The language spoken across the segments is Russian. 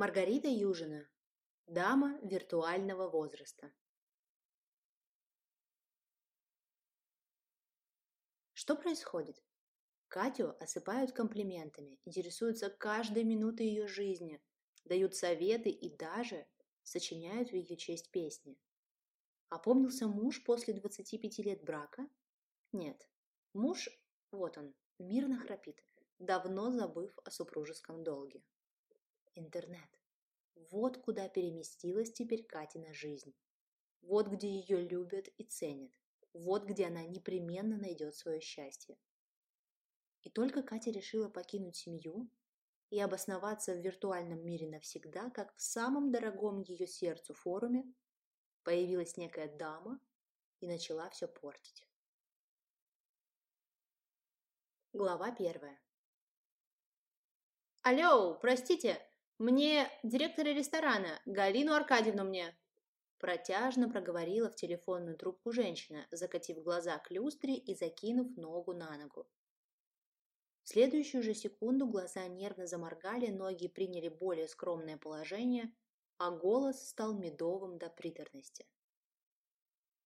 Маргарита Южина. Дама виртуального возраста. Что происходит? Катю осыпают комплиментами, интересуются каждой минутой ее жизни, дают советы и даже сочиняют в ее честь песни. Опомнился муж после 25 лет брака? Нет. Муж, вот он, мирно храпит, давно забыв о супружеском долге. Интернет. Вот куда переместилась теперь Катина жизнь. Вот где ее любят и ценят. Вот где она непременно найдет свое счастье. И только Катя решила покинуть семью и обосноваться в виртуальном мире навсегда, как в самом дорогом ее сердцу форуме появилась некая дама и начала все портить. Глава первая. «Алло, простите, мне директора ресторана, Галину Аркадьевну мне!» Протяжно проговорила в телефонную трубку женщина, закатив глаза к люстре и закинув ногу на ногу. В следующую же секунду глаза нервно заморгали, ноги приняли более скромное положение, а голос стал медовым до приторности.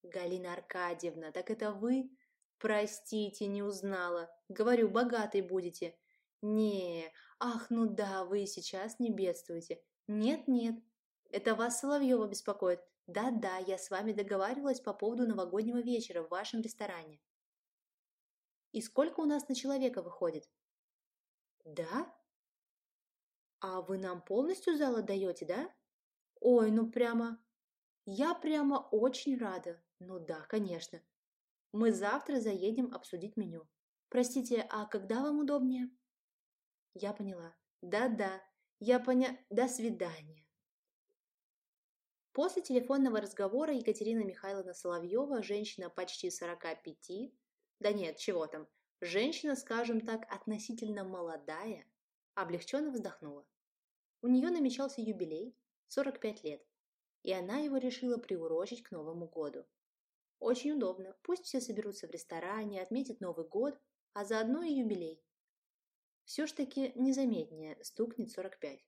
«Галина Аркадьевна, так это вы? Простите, не узнала. Говорю, богатый будете. Не, ах, ну да, вы сейчас не бедствуете. Нет-нет, это вас Соловьева беспокоит. Да-да, я с вами договаривалась по поводу новогоднего вечера в вашем ресторане. И сколько у нас на человека выходит? Да? А вы нам полностью зал отдаете, да? Ой, ну прямо... Я прямо очень рада. Ну да, конечно. Мы завтра заедем обсудить меню. Простите, а когда вам удобнее? Я поняла. Да-да, я поня... До свидания. После телефонного разговора Екатерина Михайловна Соловьева, женщина почти 45, да нет, чего там, женщина, скажем так, относительно молодая, облегченно вздохнула. У нее намечался юбилей, 45 лет, и она его решила приурочить к Новому году. Очень удобно, пусть все соберутся в ресторане, отметят Новый год, а заодно и юбилей. Все ж таки незаметнее стукнет 45.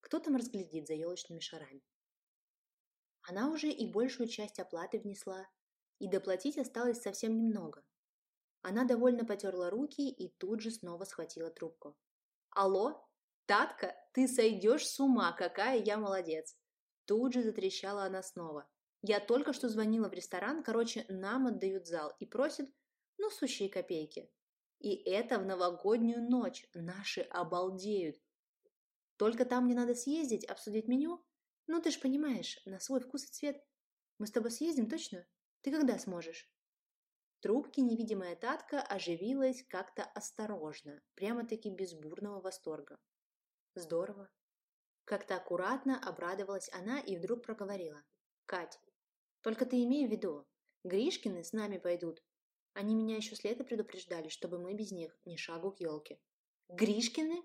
Кто там разглядит за елочными шарами? Она уже и большую часть оплаты внесла, и доплатить осталось совсем немного. Она довольно потерла руки и тут же снова схватила трубку. «Алло? Татка, ты сойдешь с ума, какая я молодец!» Тут же затрещала она снова. «Я только что звонила в ресторан, короче, нам отдают зал и просят, ну, сущие копейки. И это в новогоднюю ночь. Наши обалдеют. Только там мне надо съездить, обсудить меню. Ну, ты ж понимаешь, на свой вкус и цвет. Мы с тобой съездим, точно? Ты когда сможешь?» Трубки невидимая Татка оживилась как-то осторожно, прямо-таки без бурного восторга. «Здорово!» Как-то аккуратно обрадовалась она и вдруг проговорила. «Кать, только ты имей в виду, Гришкины с нами пойдут, они меня еще с лета предупреждали, чтобы мы без них ни шагу к елке. Гришкины?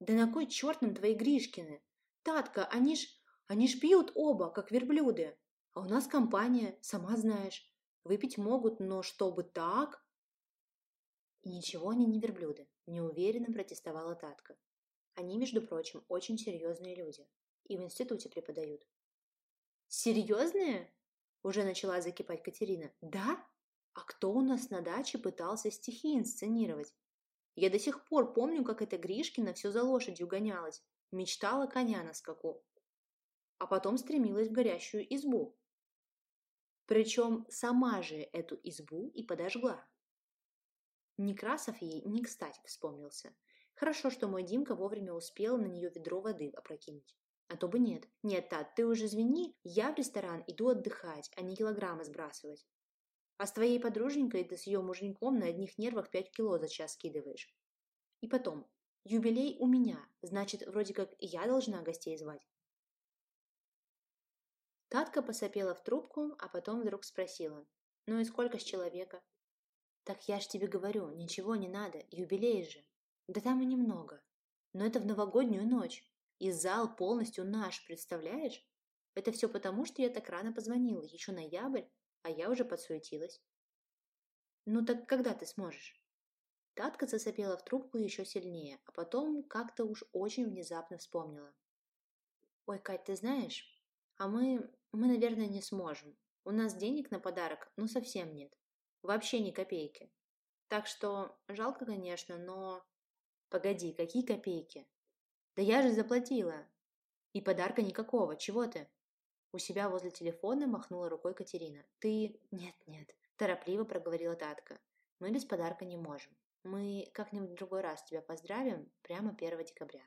Да на кой черт нам твои Гришкины? Татка, они ж, они ж пьют оба, как верблюды. А у нас компания, сама знаешь. Выпить могут, но чтобы так... Ничего они не верблюды, неуверенно протестовала Татка. Они, между прочим, очень серьезные люди. И в институте преподают. Серьезные? Уже начала закипать Катерина. Да? А кто у нас на даче пытался стихи инсценировать? Я до сих пор помню, как эта Гришкина все за лошадью гонялась, мечтала коня на скаку. А потом стремилась в горящую избу. Причем сама же эту избу и подожгла. Некрасов ей не кстати вспомнился. Хорошо, что мой Димка вовремя успел на нее ведро воды опрокинуть. А то бы нет. Нет, Тат, ты уже извини, я в ресторан иду отдыхать, а не килограммы сбрасывать. А с твоей подруженькой ты с ее муженьком на одних нервах пять кило за час скидываешь. И потом, юбилей у меня, значит, вроде как я должна гостей звать. Татка посопела в трубку, а потом вдруг спросила. «Ну и сколько с человека?» «Так я ж тебе говорю, ничего не надо, юбилей же». «Да там и немного. Но это в новогоднюю ночь. И зал полностью наш, представляешь? Это все потому, что я так рано позвонила, еще ноябрь, а я уже подсуетилась. «Ну так когда ты сможешь?» Татка засопела в трубку еще сильнее, а потом как-то уж очень внезапно вспомнила. Ой, Кать, ты знаешь, а мы, мы, наверное, не сможем. У нас денег на подарок, ну, совсем нет. Вообще ни копейки. Так что, жалко, конечно, но... Погоди, какие копейки? Да я же заплатила. И подарка никакого, чего ты? У себя возле телефона махнула рукой Катерина. Ты... Нет, нет, торопливо проговорила Татка. Мы без подарка не можем. Мы как-нибудь в другой раз тебя поздравим прямо 1 декабря.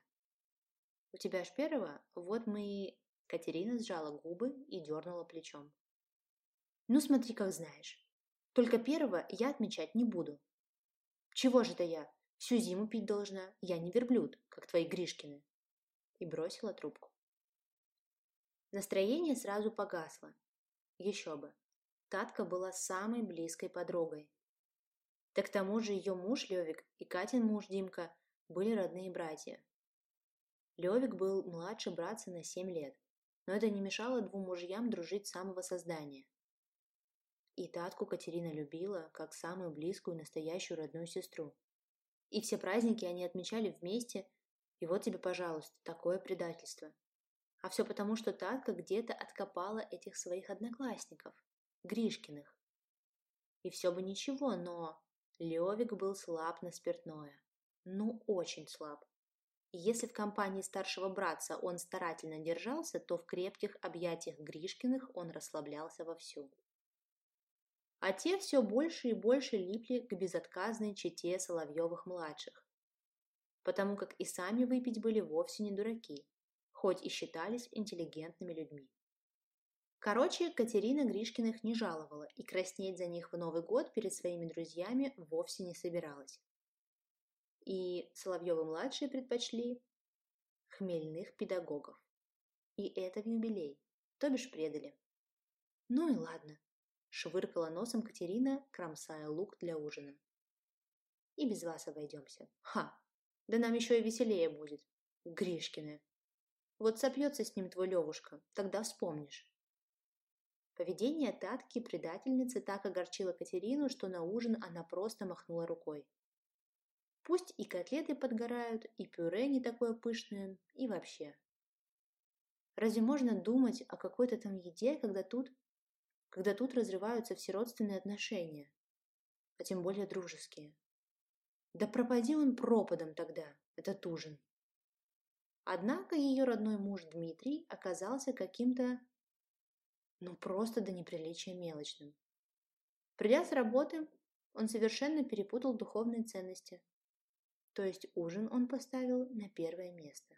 У тебя ж первого? Вот мы. Катерина сжала губы и дернула плечом. Ну, смотри, как знаешь. Только первого я отмечать не буду. Чего же это я? Всю зиму пить должна. Я не верблюд, как твои Гришкины. И бросила трубку. Настроение сразу погасло. Еще бы. Татка была самой близкой подругой. Да к тому же ее муж Левик и Катин муж Димка были родные братья. Левик был младше братца на семь лет, но это не мешало двум мужьям дружить с самого создания. И Татку Катерина любила, как самую близкую настоящую родную сестру. И все праздники они отмечали вместе, и вот тебе, пожалуйста, такое предательство. А все потому, что Татка где-то откопала этих своих одноклассников, Гришкиных. И все бы ничего, но Левик был слаб на спиртное. Ну, очень слаб. Если в компании старшего братца он старательно держался, то в крепких объятиях Гришкиных он расслаблялся вовсю. А те все больше и больше липли к безотказной чете Соловьевых-младших, потому как и сами выпить были вовсе не дураки, хоть и считались интеллигентными людьми. Короче, Катерина Гришкиных не жаловала и краснеть за них в Новый год перед своими друзьями вовсе не собиралась и Соловьевы-младшие предпочли хмельных педагогов. И это в юбилей, то бишь предали. Ну и ладно, швыркала носом Катерина, кромсая лук для ужина. И без вас обойдемся. Ха! Да нам еще и веселее будет. Гришкины. Вот сопьется с ним твой Левушка, тогда вспомнишь. Поведение Татки, предательницы, так огорчило Катерину, что на ужин она просто махнула рукой. Пусть и котлеты подгорают, и пюре не такое пышное, и вообще. Разве можно думать о какой-то там еде, когда тут, когда тут разрываются все родственные отношения, а тем более дружеские? Да пропади он пропадом тогда, этот ужин. Однако ее родной муж Дмитрий оказался каким-то, ну просто до неприличия мелочным. Придя с работы, он совершенно перепутал духовные ценности – то есть ужин он поставил на первое место.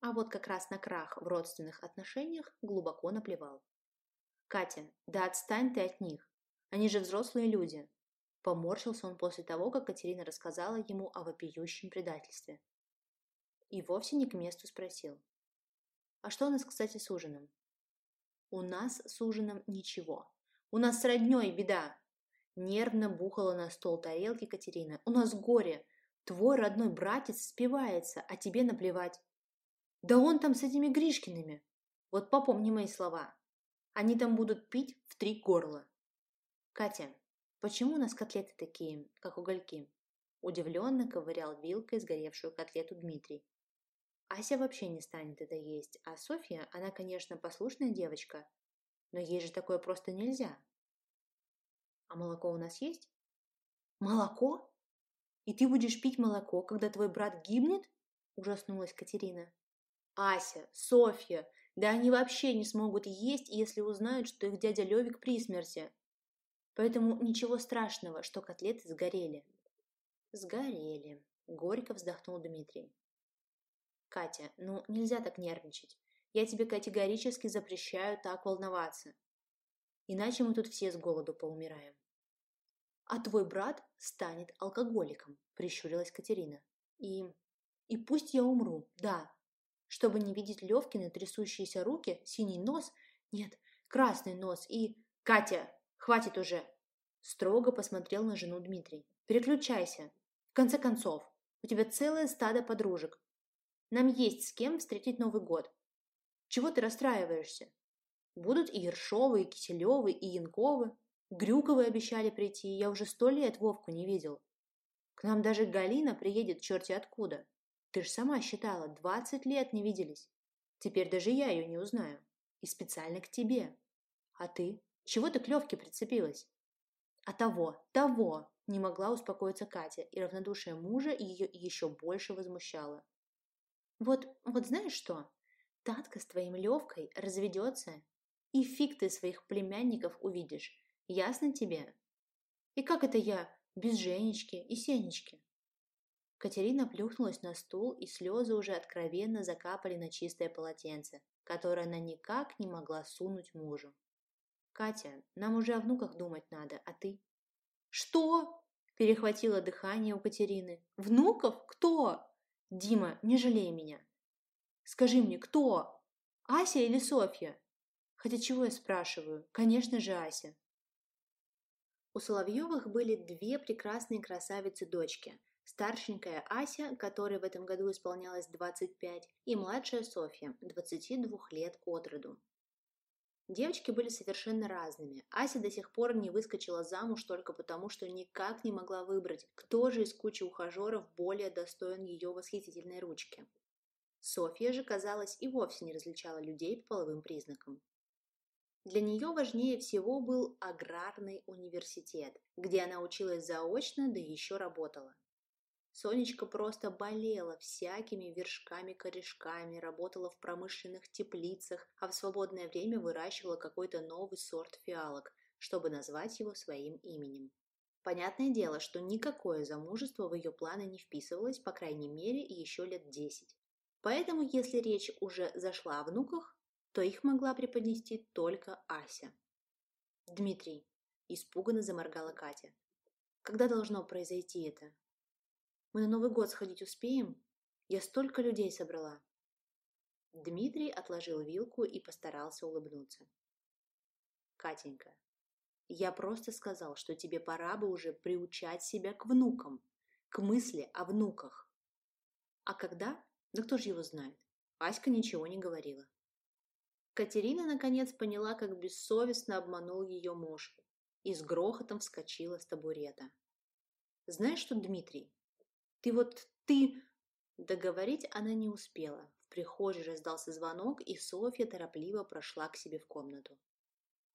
А вот как раз на крах в родственных отношениях глубоко наплевал. «Катя, да отстань ты от них! Они же взрослые люди!» Поморщился он после того, как Катерина рассказала ему о вопиющем предательстве. И вовсе не к месту спросил. «А что у нас, кстати, с ужином?» «У нас с ужином ничего. У нас с роднёй беда!» Нервно бухала на стол тарелки Катерина. «У нас горе! Твой родной братец спивается, а тебе наплевать. Да он там с этими Гришкиными. Вот попомни мои слова. Они там будут пить в три горла. Катя, почему у нас котлеты такие, как угольки? Удивленно ковырял вилкой сгоревшую котлету Дмитрий. Ася вообще не станет это есть, а Софья, она, конечно, послушная девочка, но ей же такое просто нельзя. А молоко у нас есть? Молоко? «И ты будешь пить молоко, когда твой брат гибнет?» – ужаснулась Катерина. «Ася, Софья, да они вообще не смогут есть, если узнают, что их дядя Левик при смерти. Поэтому ничего страшного, что котлеты сгорели». «Сгорели», – горько вздохнул Дмитрий. «Катя, ну нельзя так нервничать. Я тебе категорически запрещаю так волноваться. Иначе мы тут все с голоду поумираем» а твой брат станет алкоголиком», – прищурилась Катерина. «И... и пусть я умру, да, чтобы не видеть Левкины трясущиеся руки, синий нос, нет, красный нос и... Катя, хватит уже!» Строго посмотрел на жену Дмитрий. «Переключайся. В конце концов, у тебя целое стадо подружек. Нам есть с кем встретить Новый год. Чего ты расстраиваешься? Будут и Ершовы, и Киселевы, и Янковы. Грюковы обещали прийти, я уже сто лет Вовку не видел. К нам даже Галина приедет черти откуда. Ты ж сама считала, двадцать лет не виделись. Теперь даже я ее не узнаю. И специально к тебе. А ты? Чего ты к Левке прицепилась? А того, того! Не могла успокоиться Катя, и равнодушие мужа ее еще больше возмущало. Вот, вот знаешь что? Татка с твоим Левкой разведется, и фиг ты своих племянников увидишь. Ясно тебе? И как это я без Женечки и Сенечки? Катерина плюхнулась на стул, и слезы уже откровенно закапали на чистое полотенце, которое она никак не могла сунуть мужу. «Катя, нам уже о внуках думать надо, а ты?» «Что?» – перехватило дыхание у Катерины. «Внуков? Кто?» «Дима, не жалей меня». «Скажи мне, кто? Ася или Софья?» «Хотя чего я спрашиваю? Конечно же, Ася». У Соловьевых были две прекрасные красавицы-дочки – старшенькая Ася, которой в этом году исполнялось 25, и младшая Софья, 22 лет от роду. Девочки были совершенно разными. Ася до сих пор не выскочила замуж только потому, что никак не могла выбрать, кто же из кучи ухажеров более достоин ее восхитительной ручки. Софья же, казалось, и вовсе не различала людей по половым признакам. Для нее важнее всего был аграрный университет, где она училась заочно, да еще работала. Сонечка просто болела всякими вершками-корешками, работала в промышленных теплицах, а в свободное время выращивала какой-то новый сорт фиалок, чтобы назвать его своим именем. Понятное дело, что никакое замужество в ее планы не вписывалось, по крайней мере, еще лет десять. Поэтому, если речь уже зашла о внуках, то их могла преподнести только Ася. «Дмитрий», – испуганно заморгала Катя, – «когда должно произойти это?» Мы на Новый год сходить успеем? Я столько людей собрала. Дмитрий отложил вилку и постарался улыбнуться. Катенька, я просто сказал, что тебе пора бы уже приучать себя к внукам, к мысли о внуках. А когда? Да кто же его знает? Аська ничего не говорила. Катерина наконец поняла, как бессовестно обманул ее муж, и с грохотом вскочила с табурета. «Знаешь что, Дмитрий, ты вот ты...» Договорить она не успела. В прихожей раздался звонок, и Софья торопливо прошла к себе в комнату.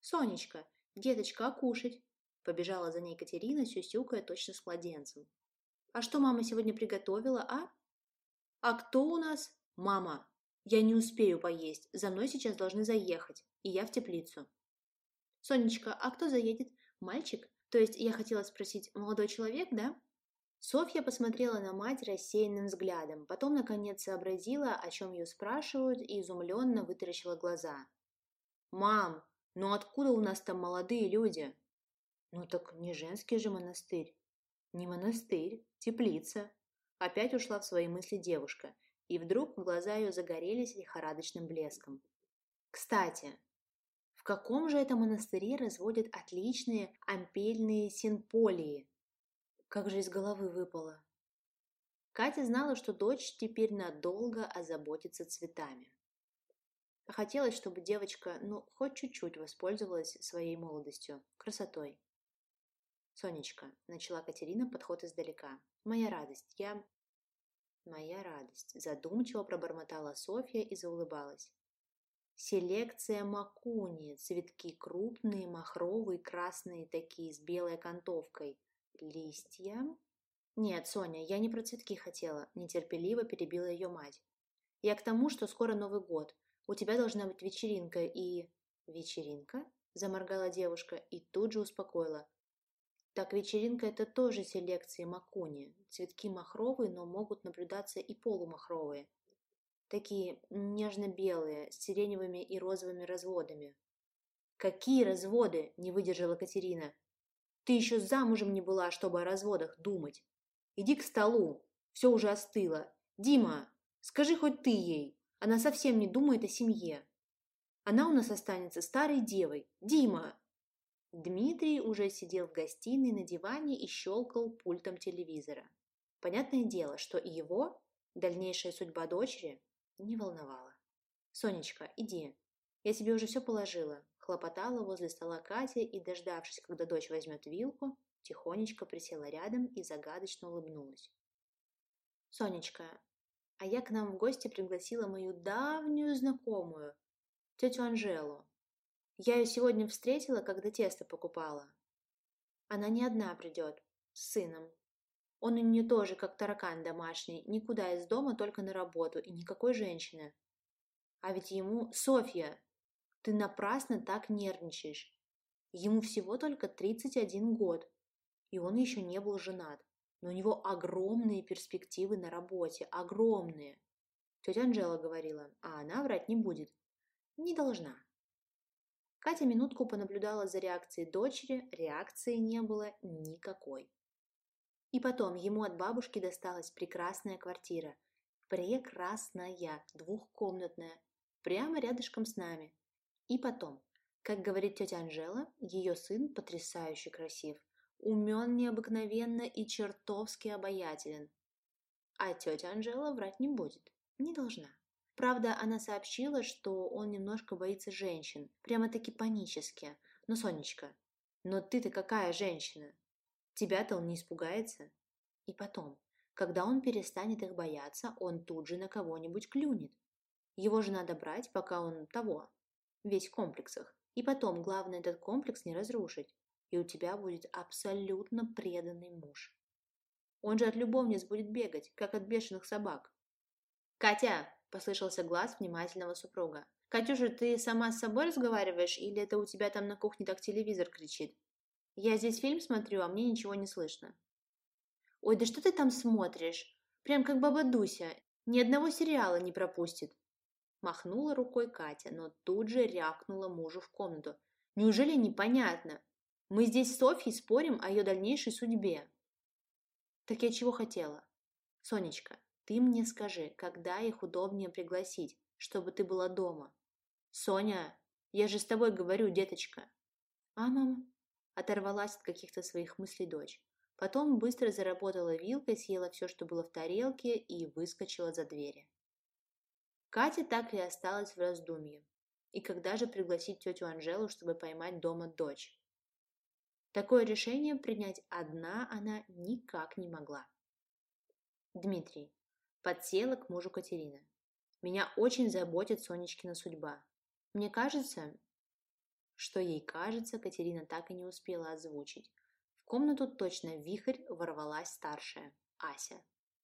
«Сонечка, деточка, а кушать?» Побежала за ней Катерина, сюсюкая точно с младенцем. «А что мама сегодня приготовила, а?» «А кто у нас?» «Мама, я не успею поесть, за мной сейчас должны заехать, и я в теплицу». «Сонечка, а кто заедет? Мальчик? То есть я хотела спросить, молодой человек, да?» Софья посмотрела на мать рассеянным взглядом, потом, наконец, сообразила, о чем ее спрашивают, и изумленно вытаращила глаза. «Мам, ну откуда у нас там молодые люди?» «Ну так не женский же монастырь». «Не монастырь, теплица». Опять ушла в свои мысли девушка, и вдруг глаза ее загорелись лихорадочным блеском. «Кстати, в каком же это монастыре разводят отличные ампельные синполии?» Как же из головы выпало. Катя знала, что дочь теперь надолго озаботится цветами. Хотелось, чтобы девочка, ну, хоть чуть-чуть воспользовалась своей молодостью, красотой. «Сонечка», — начала Катерина подход издалека, — «моя радость, я...» «Моя радость», — задумчиво пробормотала Софья и заулыбалась. «Селекция макуни, цветки крупные, махровые, красные такие, с белой окантовкой, Листья? Нет, Соня, я не про цветки хотела, нетерпеливо перебила ее мать. Я к тому, что скоро Новый год. У тебя должна быть вечеринка и... Вечеринка? Заморгала девушка и тут же успокоила. Так вечеринка это тоже селекции макуни. Цветки махровые, но могут наблюдаться и полумахровые. Такие нежно-белые, с сиреневыми и розовыми разводами. «Какие разводы?» – не выдержала Катерина. Ты еще замужем не была, чтобы о разводах думать. Иди к столу. Все уже остыло. Дима, скажи хоть ты ей. Она совсем не думает о семье. Она у нас останется старой девой. Дима!» Дмитрий уже сидел в гостиной на диване и щелкал пультом телевизора. Понятное дело, что и его дальнейшая судьба дочери не волновала. «Сонечка, иди. Я тебе уже все положила хлопотала возле стола Катя и, дождавшись, когда дочь возьмет вилку, тихонечко присела рядом и загадочно улыбнулась. «Сонечка, а я к нам в гости пригласила мою давнюю знакомую, тетю Анжелу. Я ее сегодня встретила, когда тесто покупала. Она не одна придет, с сыном. Он у нее тоже как таракан домашний, никуда из дома, только на работу, и никакой женщины. А ведь ему... Софья, ты напрасно так нервничаешь. Ему всего только 31 год, и он еще не был женат. Но у него огромные перспективы на работе, огромные. Тетя Анжела говорила, а она врать не будет. Не должна. Катя минутку понаблюдала за реакцией дочери, реакции не было никакой. И потом ему от бабушки досталась прекрасная квартира. Прекрасная, двухкомнатная, прямо рядышком с нами. И потом, как говорит тетя Анжела, ее сын потрясающе красив, умен необыкновенно и чертовски обаятелен. А тетя Анжела врать не будет, не должна. Правда, она сообщила, что он немножко боится женщин, прямо-таки панически. Но, Сонечка, но ты-то какая женщина? Тебя-то он не испугается. И потом, когда он перестанет их бояться, он тут же на кого-нибудь клюнет. Его же надо брать, пока он того, весь в комплексах. И потом, главное, этот комплекс не разрушить. И у тебя будет абсолютно преданный муж. Он же от любовниц будет бегать, как от бешеных собак. «Катя!» – послышался глаз внимательного супруга. «Катюша, ты сама с собой разговариваешь, или это у тебя там на кухне так телевизор кричит? Я здесь фильм смотрю, а мне ничего не слышно». «Ой, да что ты там смотришь? Прям как баба Дуся. Ни одного сериала не пропустит». Махнула рукой Катя, но тут же рявкнула мужу в комнату. «Неужели непонятно? Мы здесь с Софьей спорим о ее дальнейшей судьбе». «Так я чего хотела?» «Сонечка, ты мне скажи, когда их удобнее пригласить, чтобы ты была дома?» «Соня, я же с тобой говорю, деточка». «А, мама?» Оторвалась от каких-то своих мыслей дочь. Потом быстро заработала вилкой, съела все, что было в тарелке, и выскочила за двери. Катя так и осталась в раздумье. И когда же пригласить тетю Анжелу, чтобы поймать дома дочь? Такое решение принять одна она никак не могла. Дмитрий. Подсела к мужу Катерина. Меня очень заботит Сонечкина судьба. Мне кажется, что ей кажется, Катерина так и не успела озвучить. В комнату точно вихрь ворвалась старшая, Ася.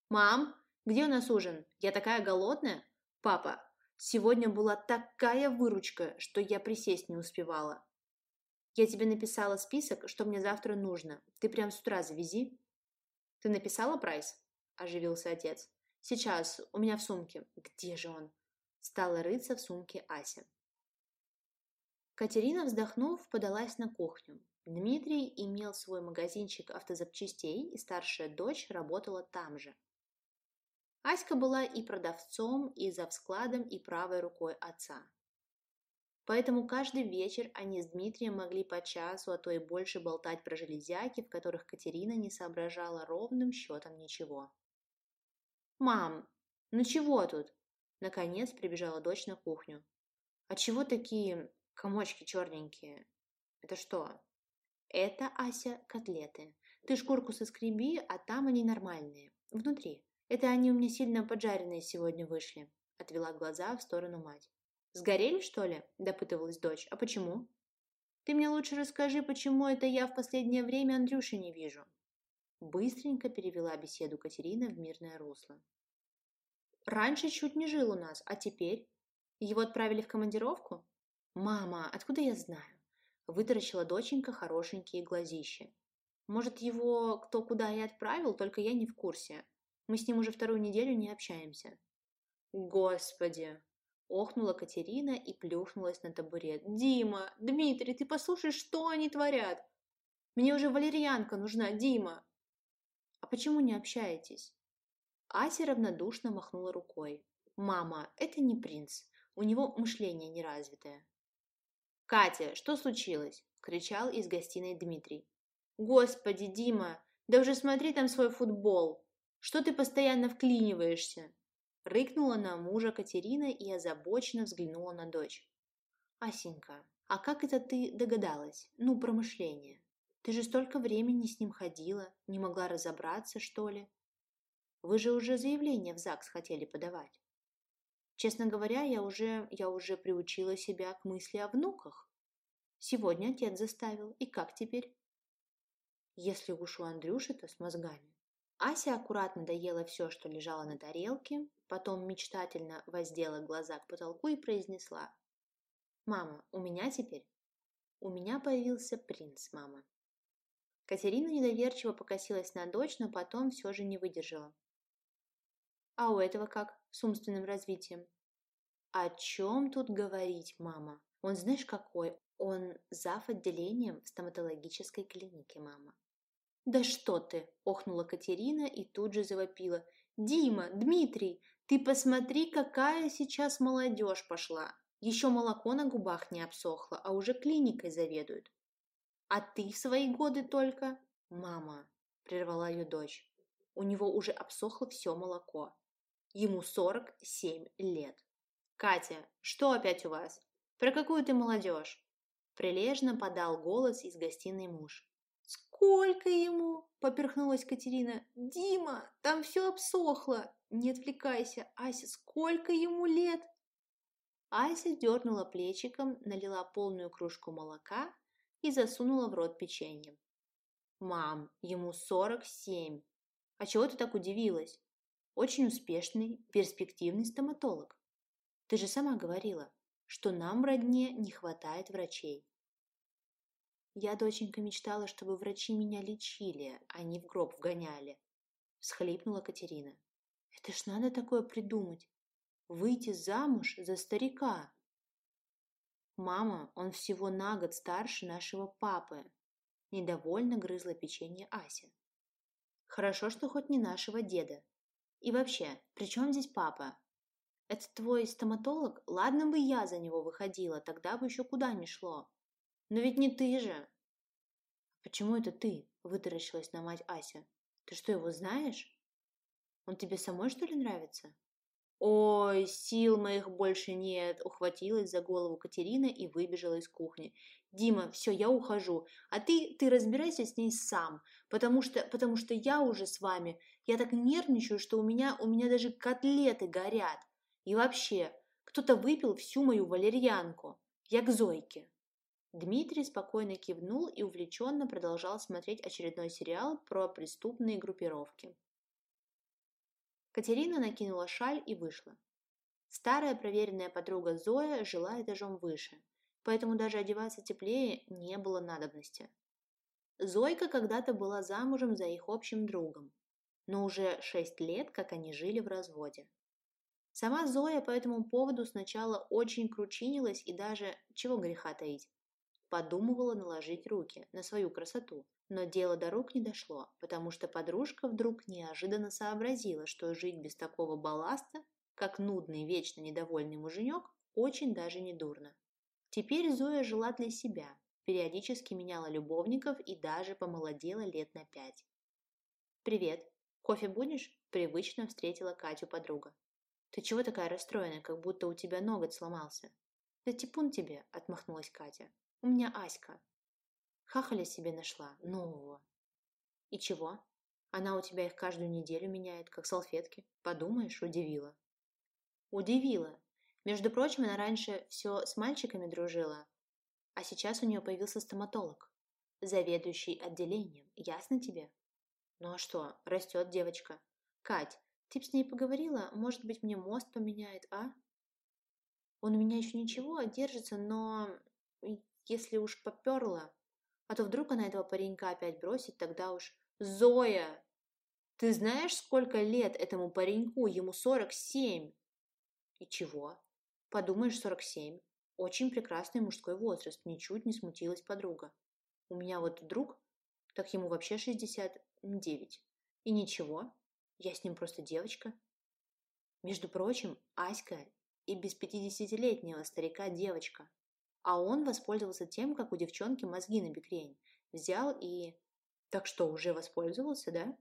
«Мам, где у нас ужин? Я такая голодная!» «Папа, сегодня была такая выручка, что я присесть не успевала. Я тебе написала список, что мне завтра нужно. Ты прям с утра завези». «Ты написала прайс?» – оживился отец. «Сейчас, у меня в сумке». «Где же он?» Стала рыться в сумке Ася. Катерина, вздохнув, подалась на кухню. Дмитрий имел свой магазинчик автозапчастей, и старшая дочь работала там же. Аська была и продавцом, и завскладом, и правой рукой отца. Поэтому каждый вечер они с Дмитрием могли по часу, а то и больше болтать про железяки, в которых Катерина не соображала ровным счетом ничего. «Мам, ну чего тут?» Наконец прибежала дочь на кухню. «А чего такие комочки черненькие? Это что?» «Это, Ася, котлеты. Ты шкурку соскреби, а там они нормальные. Внутри. «Это они у меня сильно поджаренные сегодня вышли», — отвела глаза в сторону мать. «Сгорели, что ли?» — допытывалась дочь. «А почему?» «Ты мне лучше расскажи, почему это я в последнее время Андрюши не вижу». Быстренько перевела беседу Катерина в мирное русло. «Раньше чуть не жил у нас, а теперь? Его отправили в командировку?» «Мама, откуда я знаю?» Вытаращила доченька хорошенькие глазища. «Может, его кто куда и отправил, только я не в курсе. Мы с ним уже вторую неделю не общаемся». «Господи!» – охнула Катерина и плюхнулась на табурет. «Дима! Дмитрий, ты послушай, что они творят! Мне уже валерьянка нужна, Дима!» «А почему не общаетесь?» Ася равнодушно махнула рукой. «Мама, это не принц. У него мышление неразвитое». «Катя, что случилось?» – кричал из гостиной Дмитрий. «Господи, Дима, да уже смотри там свой футбол!» Что ты постоянно вклиниваешься?» Рыкнула на мужа Катерина и озабоченно взглянула на дочь. «Асенька, а как это ты догадалась? Ну, про мышление. Ты же столько времени с ним ходила, не могла разобраться, что ли?» Вы же уже заявление в ЗАГС хотели подавать. Честно говоря, я уже, я уже приучила себя к мысли о внуках. Сегодня отец заставил. И как теперь? Если уж у Андрюши-то с мозгами. Ася аккуратно доела все, что лежало на тарелке, потом мечтательно воздела глаза к потолку и произнесла. «Мама, у меня теперь? У меня появился принц, мама». Катерина недоверчиво покосилась на дочь, но потом все же не выдержала. «А у этого как с умственным развитием?» «О чем тут говорить, мама? Он знаешь какой? Он зав. отделением в стоматологической клинике, мама. «Да что ты!» – охнула Катерина и тут же завопила. «Дима, Дмитрий, ты посмотри, какая сейчас молодежь пошла! Еще молоко на губах не обсохло, а уже клиникой заведуют. А ты в свои годы только...» «Мама!» – прервала ее дочь. «У него уже обсохло все молоко. Ему сорок семь лет. Катя, что опять у вас? Про какую ты молодежь?» Прилежно подал голос из гостиной муж. «Сколько ему?» – поперхнулась Катерина. «Дима, там все обсохло!» «Не отвлекайся, Ася, сколько ему лет?» Ася дернула плечиком, налила полную кружку молока и засунула в рот печенье. «Мам, ему сорок семь. А чего ты так удивилась? Очень успешный, перспективный стоматолог. Ты же сама говорила, что нам в родне не хватает врачей. Я, доченька, мечтала, чтобы врачи меня лечили, а не в гроб вгоняли. Всхлипнула Катерина. Это ж надо такое придумать. Выйти замуж за старика. Мама, он всего на год старше нашего папы. Недовольно грызла печенье Ася. Хорошо, что хоть не нашего деда. И вообще, при чем здесь папа? Это твой стоматолог? Ладно бы я за него выходила, тогда бы еще куда ни шло. «Но ведь не ты же!» «Почему это ты?» – вытаращилась на мать Ася. «Ты что, его знаешь? Он тебе самой, что ли, нравится?» «Ой, сил моих больше нет!» – ухватилась за голову Катерина и выбежала из кухни. «Дима, все, я ухожу, а ты, ты разбирайся с ней сам, потому что, потому что я уже с вами, я так нервничаю, что у меня, у меня даже котлеты горят. И вообще, кто-то выпил всю мою валерьянку. Я к Зойке». Дмитрий спокойно кивнул и увлеченно продолжал смотреть очередной сериал про преступные группировки. Катерина накинула шаль и вышла. Старая проверенная подруга Зоя жила этажом выше, поэтому даже одеваться теплее не было надобности. Зойка когда-то была замужем за их общим другом, но уже шесть лет, как они жили в разводе. Сама Зоя по этому поводу сначала очень кручинилась и даже, чего греха таить, Подумывала наложить руки на свою красоту, но дело до рук не дошло, потому что подружка вдруг неожиданно сообразила, что жить без такого балласта, как нудный, вечно недовольный муженек, очень даже не дурно. Теперь Зоя жила для себя, периодически меняла любовников и даже помолодела лет на пять. «Привет. Кофе будешь?» – привычно встретила Катю подруга. «Ты чего такая расстроенная, как будто у тебя ноготь сломался?» «Да типун тебе!» – отмахнулась Катя. У меня Аська. Хахаля себе нашла, нового. И чего? Она у тебя их каждую неделю меняет, как салфетки. Подумаешь, удивила. Удивила. Между прочим, она раньше все с мальчиками дружила, а сейчас у нее появился стоматолог, заведующий отделением. Ясно тебе? Ну а что, растет девочка. Кать, ты б с ней поговорила? Может быть, мне мост поменяет, а? Он у меня еще ничего, держится, но если уж попёрло. А то вдруг она этого паренька опять бросит, тогда уж... Зоя! Ты знаешь, сколько лет этому пареньку? Ему сорок семь. И чего? Подумаешь, сорок семь. Очень прекрасный мужской возраст, ничуть не смутилась подруга. У меня вот друг, так ему вообще шестьдесят девять. И ничего, я с ним просто девочка. Между прочим, Аська и без пятидесятилетнего старика девочка. А он воспользовался тем, как у девчонки мозги на бекрень. Взял и... Так что, уже воспользовался, да?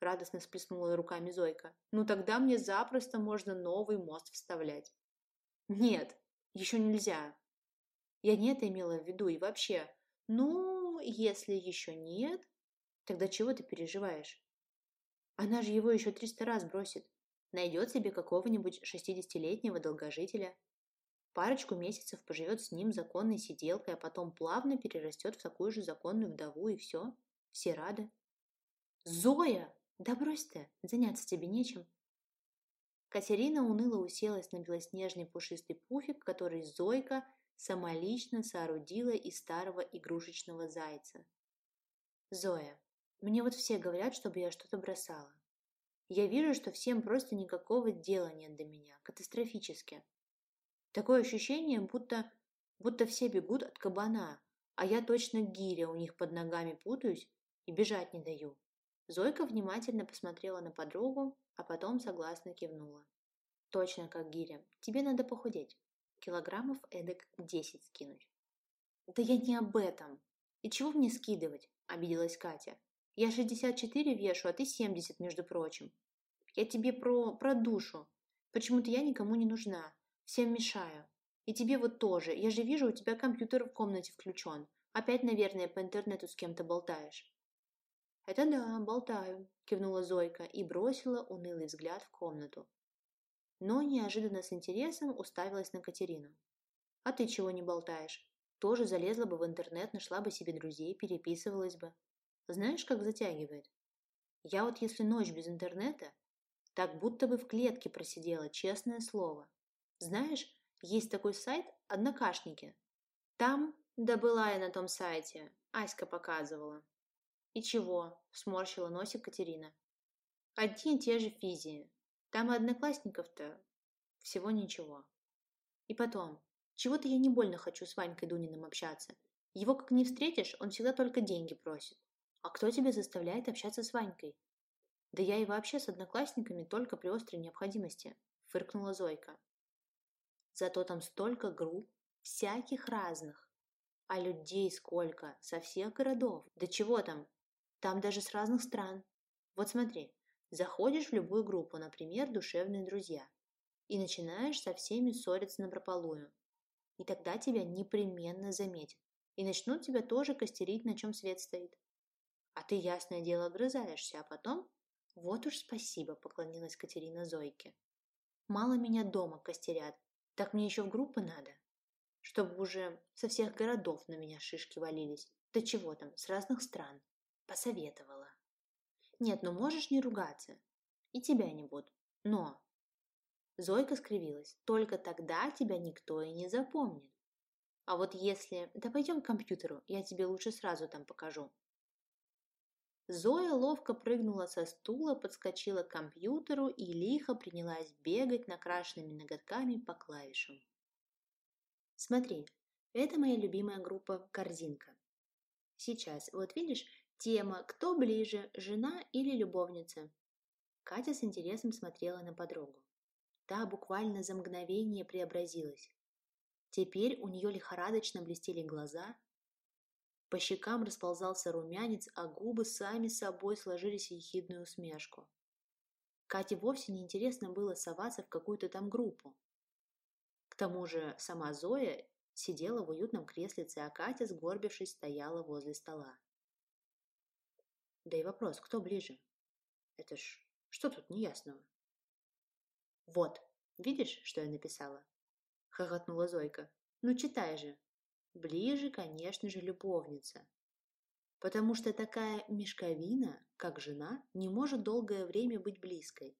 Радостно сплеснула руками Зойка. Ну тогда мне запросто можно новый мост вставлять. Нет, еще нельзя. Я не это имела в виду и вообще. Ну, если еще нет, тогда чего ты переживаешь? Она же его еще триста раз бросит. Найдет себе какого-нибудь шестидесятилетнего долгожителя. Парочку месяцев поживет с ним законной сиделкой, а потом плавно перерастет в такую же законную вдову, и все. Все рады. «Зоя! Да брось ты, заняться тебе нечем». Катерина уныло уселась на белоснежный пушистый пуфик, который Зойка самолично соорудила из старого игрушечного зайца. «Зоя, мне вот все говорят, чтобы я что-то бросала. Я вижу, что всем просто никакого дела нет до меня, катастрофически. Такое ощущение, будто, будто все бегут от кабана, а я точно гиря у них под ногами путаюсь и бежать не даю. Зойка внимательно посмотрела на подругу, а потом согласно кивнула. Точно как гиря. Тебе надо похудеть. Килограммов эдак десять скинуть. Да я не об этом. И чего мне скидывать? Обиделась Катя. Я 64 вешу, а ты 70, между прочим. Я тебе про, про душу. Почему-то я никому не нужна. Всем мешаю. И тебе вот тоже. Я же вижу, у тебя компьютер в комнате включен. Опять, наверное, по интернету с кем-то болтаешь. «Это да, болтаю», – кивнула Зойка и бросила унылый взгляд в комнату. Но неожиданно с интересом уставилась на Катерину. «А ты чего не болтаешь? Тоже залезла бы в интернет, нашла бы себе друзей, переписывалась бы. Знаешь, как затягивает? Я вот если ночь без интернета, так будто бы в клетке просидела, честное слово. Знаешь, есть такой сайт «Однокашники». Там, да была я на том сайте, Аська показывала. «И чего?» – сморщила носик Катерина. «Одни и те же физии. Там и одноклассников-то всего ничего. И потом, чего-то я не больно хочу с Ванькой Дуниным общаться. Его как не встретишь, он всегда только деньги просит. А кто тебя заставляет общаться с Ванькой?» «Да я и вообще с одноклассниками только при острой необходимости», – фыркнула Зойка. «Зато там столько групп, всяких разных. А людей сколько, со всех городов. Да чего там, там даже с разных стран. Вот смотри, заходишь в любую группу, например, «Душевные друзья», и начинаешь со всеми ссориться напропалую. И тогда тебя непременно заметят. И начнут тебя тоже костерить, на чем свет стоит. А ты, ясное дело, огрызаешься, а потом... Вот уж спасибо, поклонилась Катерина Зойке. Мало меня дома костерят, так мне еще в группы надо. Чтобы уже со всех городов на меня шишки валились. Да чего там, с разных стран. Посоветовала. Нет, ну можешь не ругаться. И тебя не буду. Но... Зойка скривилась. Только тогда тебя никто и не запомнит. А вот если... Да пойдем к компьютеру, я тебе лучше сразу там покажу. Зоя ловко прыгнула со стула, подскочила к компьютеру и лихо принялась бегать накрашенными ноготками по клавишам. Смотри, это моя любимая группа «Корзинка». Сейчас, вот видишь, Тема «Кто ближе, жена или любовница?» Катя с интересом смотрела на подругу. Та буквально за мгновение преобразилась. Теперь у нее лихорадочно блестели глаза, по щекам расползался румянец, а губы сами собой сложились в ехидную усмешку. Кате вовсе не интересно было соваться в какую-то там группу. К тому же сама Зоя сидела в уютном креслице, а Катя, сгорбившись, стояла возле стола. Да и вопрос, кто ближе? Это ж что тут неясного? Вот, видишь, что я написала? Хохотнула Зойка. Ну читай же. Ближе, конечно же, любовница. Потому что такая мешковина, как жена, не может долгое время быть близкой.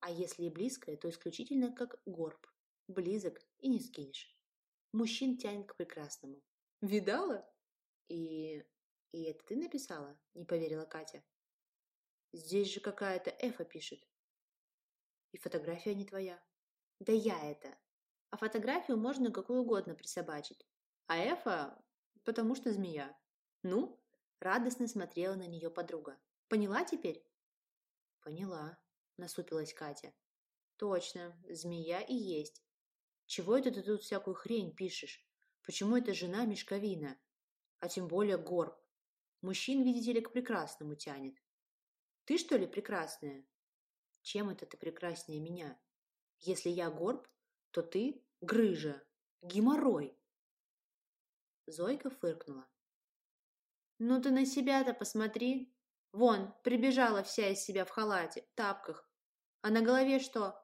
А если и близкая, то исключительно как горб. Близок и не скинешь. Мужчин тянет к прекрасному. Видала? И «И это ты написала?» – не поверила Катя. «Здесь же какая-то Эфа пишет». «И фотография не твоя». «Да я это. А фотографию можно какую угодно присобачить. А Эфа – потому что змея». «Ну?» – радостно смотрела на нее подруга. «Поняла теперь?» «Поняла», – насупилась Катя. «Точно, змея и есть. Чего это ты тут всякую хрень пишешь? Почему это жена мешковина? А тем более горб. Мужчин, видите ли, к прекрасному тянет. Ты, что ли, прекрасная? Чем это ты прекраснее меня? Если я горб, то ты грыжа, геморрой. Зойка фыркнула. Ну ты на себя-то посмотри. Вон, прибежала вся из себя в халате, тапках. А на голове что?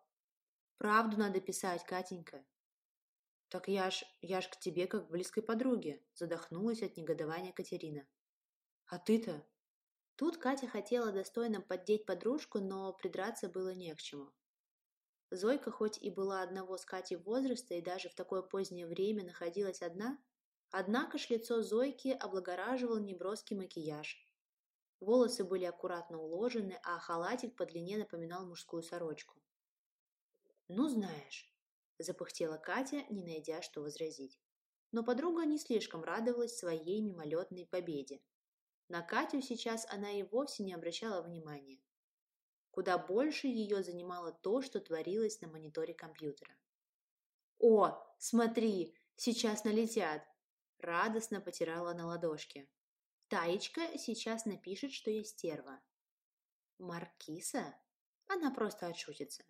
Правду надо писать, Катенька. Так я ж, я ж к тебе как к близкой подруге, задохнулась от негодования Катерина. А ты-то? Тут Катя хотела достойно поддеть подружку, но придраться было не к чему. Зойка хоть и была одного с Катей возраста и даже в такое позднее время находилась одна, однако ж лицо Зойки облагораживал неброский макияж. Волосы были аккуратно уложены, а халатик по длине напоминал мужскую сорочку. «Ну, знаешь», – запыхтела Катя, не найдя, что возразить. Но подруга не слишком радовалась своей мимолетной победе. На Катю сейчас она и вовсе не обращала внимания. Куда больше ее занимало то, что творилось на мониторе компьютера. «О, смотри, сейчас налетят!» Радостно потирала на ладошке. «Таечка сейчас напишет, что я стерва». «Маркиса?» Она просто отшутится.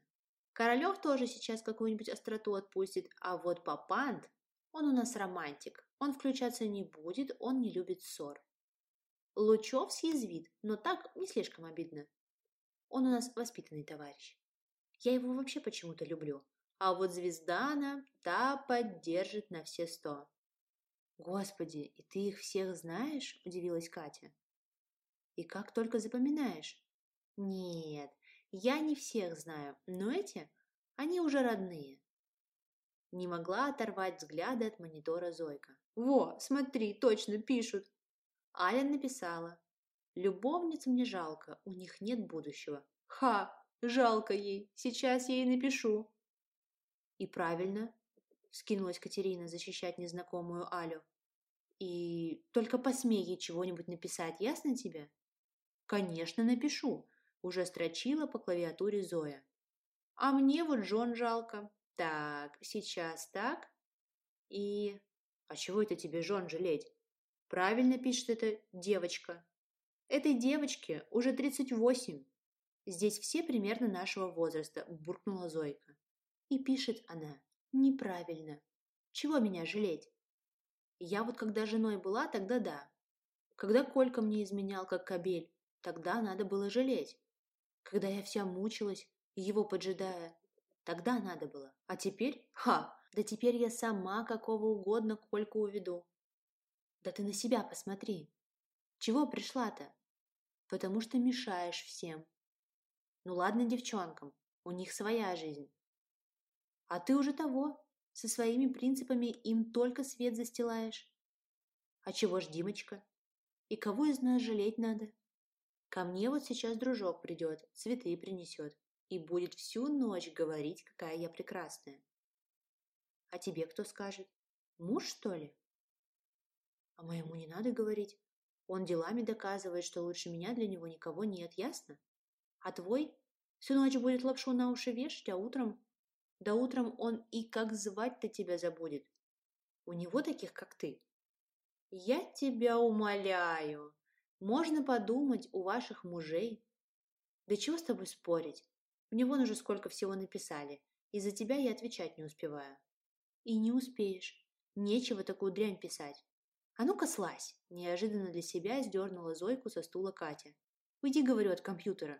Королев тоже сейчас какую-нибудь остроту отпустит, а вот Папант, он у нас романтик. Он включаться не будет, он не любит ссор. Лучев съязвит, но так не слишком обидно. Он у нас воспитанный товарищ. Я его вообще почему-то люблю. А вот Звездана, та поддержит на все сто. Господи, и ты их всех знаешь? Удивилась Катя. И как только запоминаешь? Нет, я не всех знаю, но эти, они уже родные. Не могла оторвать взгляды от монитора Зойка. Во, смотри, точно пишут. Аля написала. «Любовниц мне жалко, у них нет будущего». «Ха! Жалко ей, сейчас я ей напишу». «И правильно», — скинулась Катерина защищать незнакомую Алю. «И только посмей ей чего-нибудь написать, ясно тебе?» «Конечно, напишу», — уже строчила по клавиатуре Зоя. «А мне вот Джон жалко. Так, сейчас так. И... А чего это тебе Жон жалеть? Правильно пишет эта девочка. Этой девочке уже 38. Здесь все примерно нашего возраста, буркнула Зойка. И пишет она неправильно. Чего меня жалеть? Я вот когда женой была, тогда да. Когда Колька мне изменял, как кобель, тогда надо было жалеть. Когда я вся мучилась, его поджидая, тогда надо было. А теперь, ха, да теперь я сама какого угодно Кольку уведу. Да ты на себя посмотри. Чего пришла-то? Потому что мешаешь всем. Ну ладно девчонкам, у них своя жизнь. А ты уже того, со своими принципами им только свет застилаешь. А чего ж Димочка? И кого из нас жалеть надо? Ко мне вот сейчас дружок придет, цветы принесет и будет всю ночь говорить, какая я прекрасная. А тебе кто скажет? Муж, что ли? А моему не надо говорить. Он делами доказывает, что лучше меня для него никого нет, ясно? А твой всю ночь будет лапшу на уши вешать, а утром... Да утром он и как звать-то тебя забудет. У него таких, как ты. Я тебя умоляю. Можно подумать у ваших мужей. Да чего с тобой спорить? У него уже сколько всего написали. Из-за тебя я отвечать не успеваю. И не успеешь. Нечего такую дрянь писать. «А ну-ка слазь!» – неожиданно для себя сдернула Зойку со стула Катя. «Уйди, говорю, от компьютера».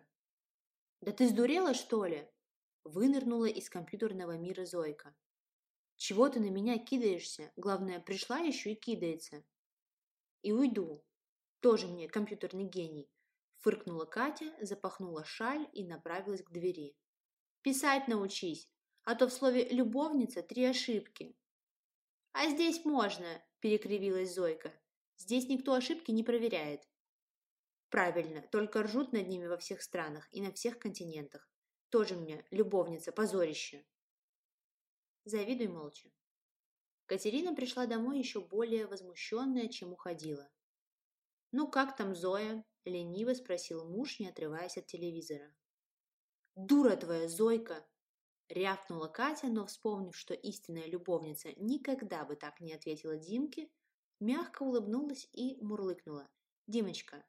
«Да ты сдурела, что ли?» – вынырнула из компьютерного мира Зойка. «Чего ты на меня кидаешься? Главное, пришла еще и кидается». «И уйду. Тоже мне компьютерный гений», – фыркнула Катя, запахнула шаль и направилась к двери. «Писать научись, а то в слове «любовница» три ошибки». «А здесь можно», перекривилась Зойка. Здесь никто ошибки не проверяет. Правильно, только ржут над ними во всех странах и на всех континентах. Тоже мне любовница, позорище. Завидуй молча. Катерина пришла домой еще более возмущенная, чем уходила. «Ну как там Зоя?» – лениво спросил муж, не отрываясь от телевизора. «Дура твоя, Зойка!» Рявкнула Катя, но, вспомнив, что истинная любовница никогда бы так не ответила Димке, мягко улыбнулась и мурлыкнула. «Димочка,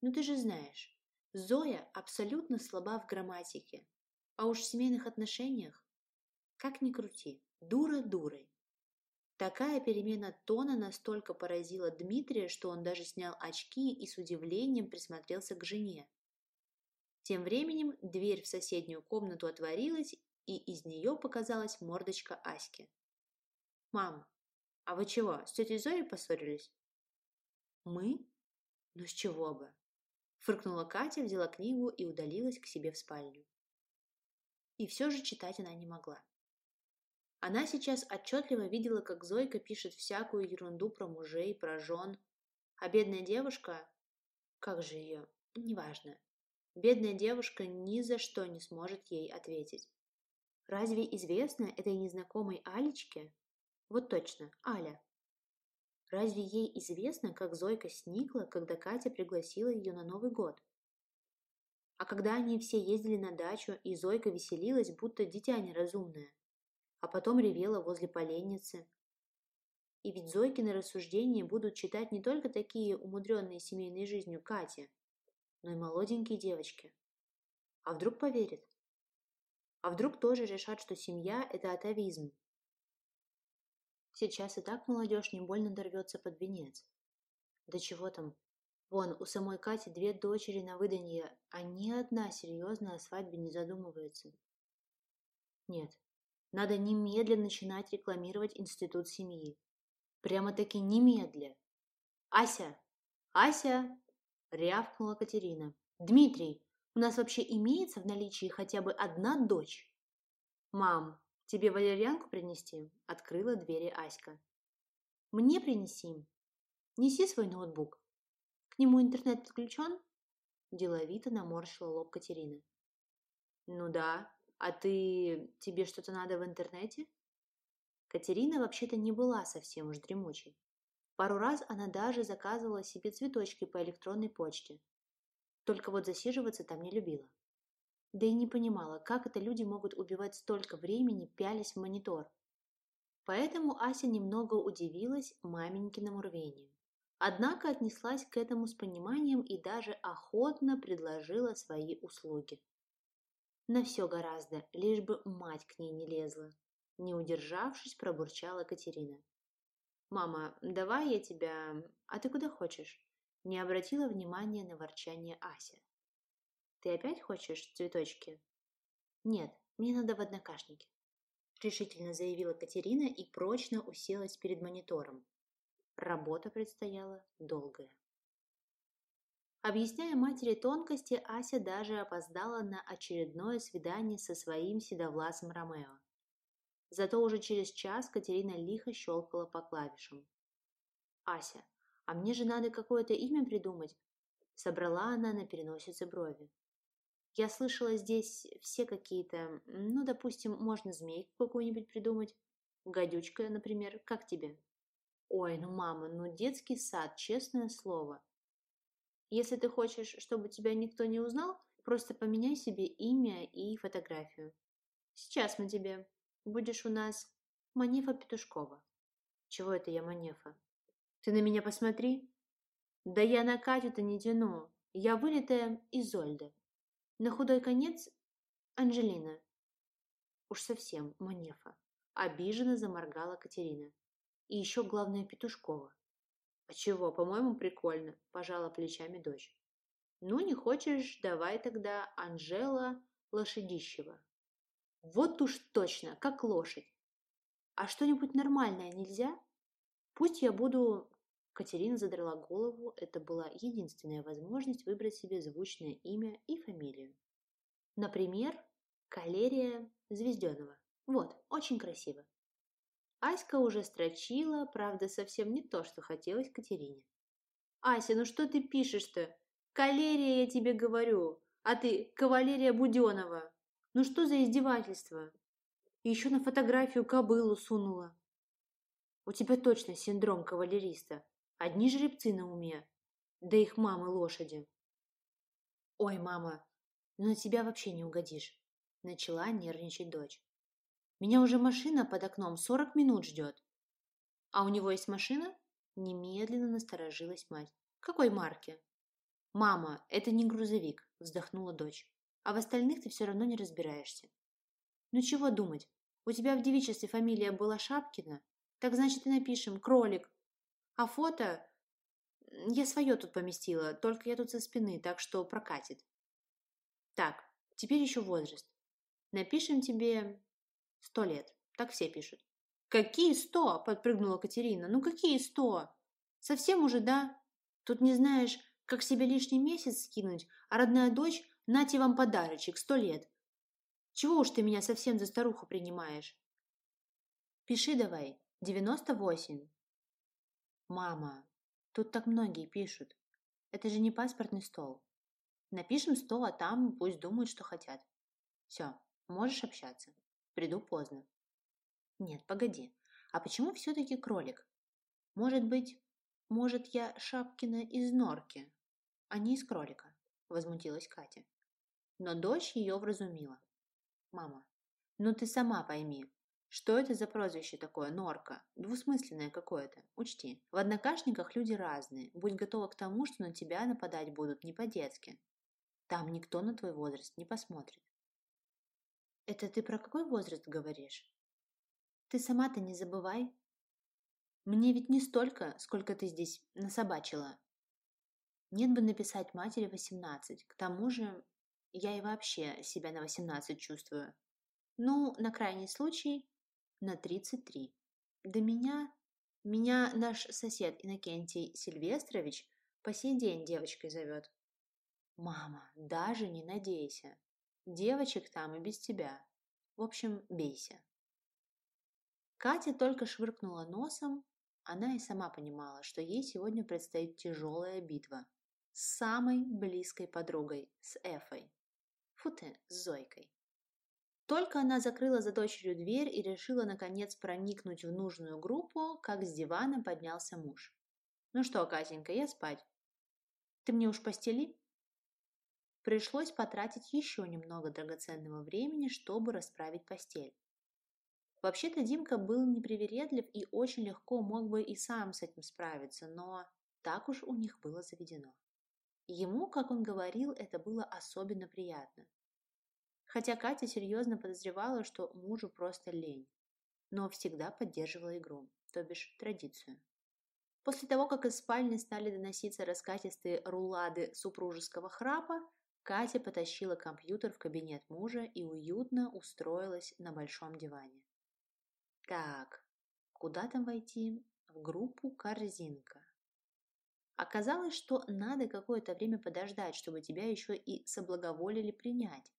ну ты же знаешь, Зоя абсолютно слаба в грамматике, а уж в семейных отношениях, как ни крути, дура дурой. Такая перемена тона настолько поразила Дмитрия, что он даже снял очки и с удивлением присмотрелся к жене. Тем временем дверь в соседнюю комнату отворилась, и из нее показалась мордочка Аськи. «Мам, а вы чего, с тетей Зоей поссорились?» «Мы? Ну с чего бы?» Фыркнула Катя, взяла книгу и удалилась к себе в спальню. И все же читать она не могла. Она сейчас отчетливо видела, как Зойка пишет всякую ерунду про мужей, про жен. А бедная девушка... Как же ее? Неважно. Бедная девушка ни за что не сможет ей ответить. Разве известно этой незнакомой Алечке? Вот точно, Аля. Разве ей известно, как Зойка сникла, когда Катя пригласила ее на Новый год? А когда они все ездили на дачу, и Зойка веселилась, будто дитя неразумное а потом ревела возле поленницы. И ведь Зойкины рассуждения будут читать не только такие умудренные семейной жизнью Кати, но и молоденькие девочки. А вдруг поверят? А вдруг тоже решат, что семья – это атовизм? Сейчас и так молодежь не больно дорвется под венец. Да чего там? Вон, у самой Кати две дочери на выданье, а ни одна серьезно о свадьбе не задумывается. Нет, надо немедленно начинать рекламировать институт семьи. Прямо-таки немедля. «Ася! Ася!» – рявкнула Катерина. «Дмитрий, у нас вообще имеется в наличии хотя бы одна дочь?» «Мам, тебе валерьянку принести?» – открыла двери Аська. «Мне принеси. Неси свой ноутбук. Нему интернет подключен?» Деловито наморщила лоб Катерина. «Ну да, «А ты... тебе что-то надо в интернете?» Катерина вообще-то не была совсем уж дремучей. Пару раз она даже заказывала себе цветочки по электронной почте. Только вот засиживаться там не любила. Да и не понимала, как это люди могут убивать столько времени, пялись в монитор. Поэтому Ася немного удивилась маменькиному рвению. Однако отнеслась к этому с пониманием и даже охотно предложила свои услуги. На все гораздо, лишь бы мать к ней не лезла. Не удержавшись, пробурчала Катерина. «Мама, давай я тебя... А ты куда хочешь?» Не обратила внимания на ворчание Ася. «Ты опять хочешь цветочки?» «Нет, мне надо в однокашнике», решительно заявила Катерина и прочно уселась перед монитором. Работа предстояла долгая. Объясняя матери тонкости, Ася даже опоздала на очередное свидание со своим седовласым Ромео. Зато уже через час Катерина лихо щелкала по клавишам. «Ася, а мне же надо какое-то имя придумать», — собрала она на переносице брови. «Я слышала, здесь все какие-то, ну, допустим, можно змейку какую-нибудь придумать. Гадючка, например, как тебе?» «Ой, ну, мама, ну, детский сад, честное слово», если ты хочешь, чтобы тебя никто не узнал, просто поменяй себе имя и фотографию. Сейчас мы тебе. Будешь у нас Манефа Петушкова. Чего это я Манефа? Ты на меня посмотри. Да я на Катю-то не тяну. Я вылитая Изольда. На худой конец Анжелина. Уж совсем Манефа. Обиженно заморгала Катерина. И еще главное Петушкова. «А чего, по-моему, прикольно», – пожала плечами дочь. «Ну, не хочешь, давай тогда Анжела Лошадищева». «Вот уж точно, как лошадь. А что-нибудь нормальное нельзя? Пусть я буду...» Катерина задрала голову, это была единственная возможность выбрать себе звучное имя и фамилию. Например, Калерия Звезденова. Вот, очень красиво. Аська уже строчила, правда, совсем не то, что хотелось Катерине. «Ася, ну что ты пишешь-то? Калерия, я тебе говорю, а ты кавалерия Буденова. Ну что за издевательство? И еще на фотографию кобылу сунула. У тебя точно синдром кавалериста. Одни жеребцы на уме, да их мамы лошади». «Ой, мама, ну на тебя вообще не угодишь», – начала нервничать дочь. Меня уже машина под окном сорок минут ждет. А у него есть машина? Немедленно насторожилась мать. Какой марки? Мама, это не грузовик, вздохнула дочь. А в остальных ты все равно не разбираешься. Ну чего думать? У тебя в девичестве фамилия была Шапкина, Так значит и напишем «кролик». А фото... Я свое тут поместила, только я тут со спины, так что прокатит. Так, теперь еще возраст. Напишем тебе сто лет. Так все пишут. «Какие сто?» – подпрыгнула Катерина. «Ну какие сто? Совсем уже, да? Тут не знаешь, как себе лишний месяц скинуть, а родная дочь – нате вам подарочек, сто лет. Чего уж ты меня совсем за старуху принимаешь?» «Пиши давай, девяносто восемь». «Мама, тут так многие пишут. Это же не паспортный стол. Напишем сто, а там пусть думают, что хотят. Все, можешь общаться. Приду поздно». Нет, погоди. А почему все-таки кролик? Может быть, может я Шапкина из норки, а не из кролика? Возмутилась Катя. Но дочь ее вразумила. Мама, ну ты сама пойми, что это за прозвище такое, норка? Двусмысленное какое-то. Учти, в однокашниках люди разные. Будь готова к тому, что на тебя нападать будут не по-детски. Там никто на твой возраст не посмотрит. Это ты про какой возраст говоришь? Ты сама-то не забывай. Мне ведь не столько, сколько ты здесь насобачила. Нет бы написать матери восемнадцать. К тому же я и вообще себя на восемнадцать чувствую. Ну, на крайний случай, на тридцать три. До меня... Меня наш сосед Иннокентий Сильвестрович по сей день девочкой зовет. Мама, даже не надейся. Девочек там и без тебя. В общем, бейся. Катя только швыркнула носом, она и сама понимала, что ей сегодня предстоит тяжелая битва с самой близкой подругой, с Эфой. Фу ты, с Зойкой. Только она закрыла за дочерью дверь и решила, наконец, проникнуть в нужную группу, как с дивана поднялся муж. «Ну что, Катенька, я спать. Ты мне уж постели?» Пришлось потратить еще немного драгоценного времени, чтобы расправить постель. Вообще-то Димка был непривередлив и очень легко мог бы и сам с этим справиться, но так уж у них было заведено. Ему, как он говорил, это было особенно приятно. Хотя Катя серьезно подозревала, что мужу просто лень, но всегда поддерживала игру, то бишь традицию. После того, как из спальни стали доноситься раскатистые рулады супружеского храпа, Катя потащила компьютер в кабинет мужа и уютно устроилась на большом диване. Так, куда там войти? В группу «Корзинка». Оказалось, что надо какое-то время подождать, чтобы тебя еще и соблаговолили принять.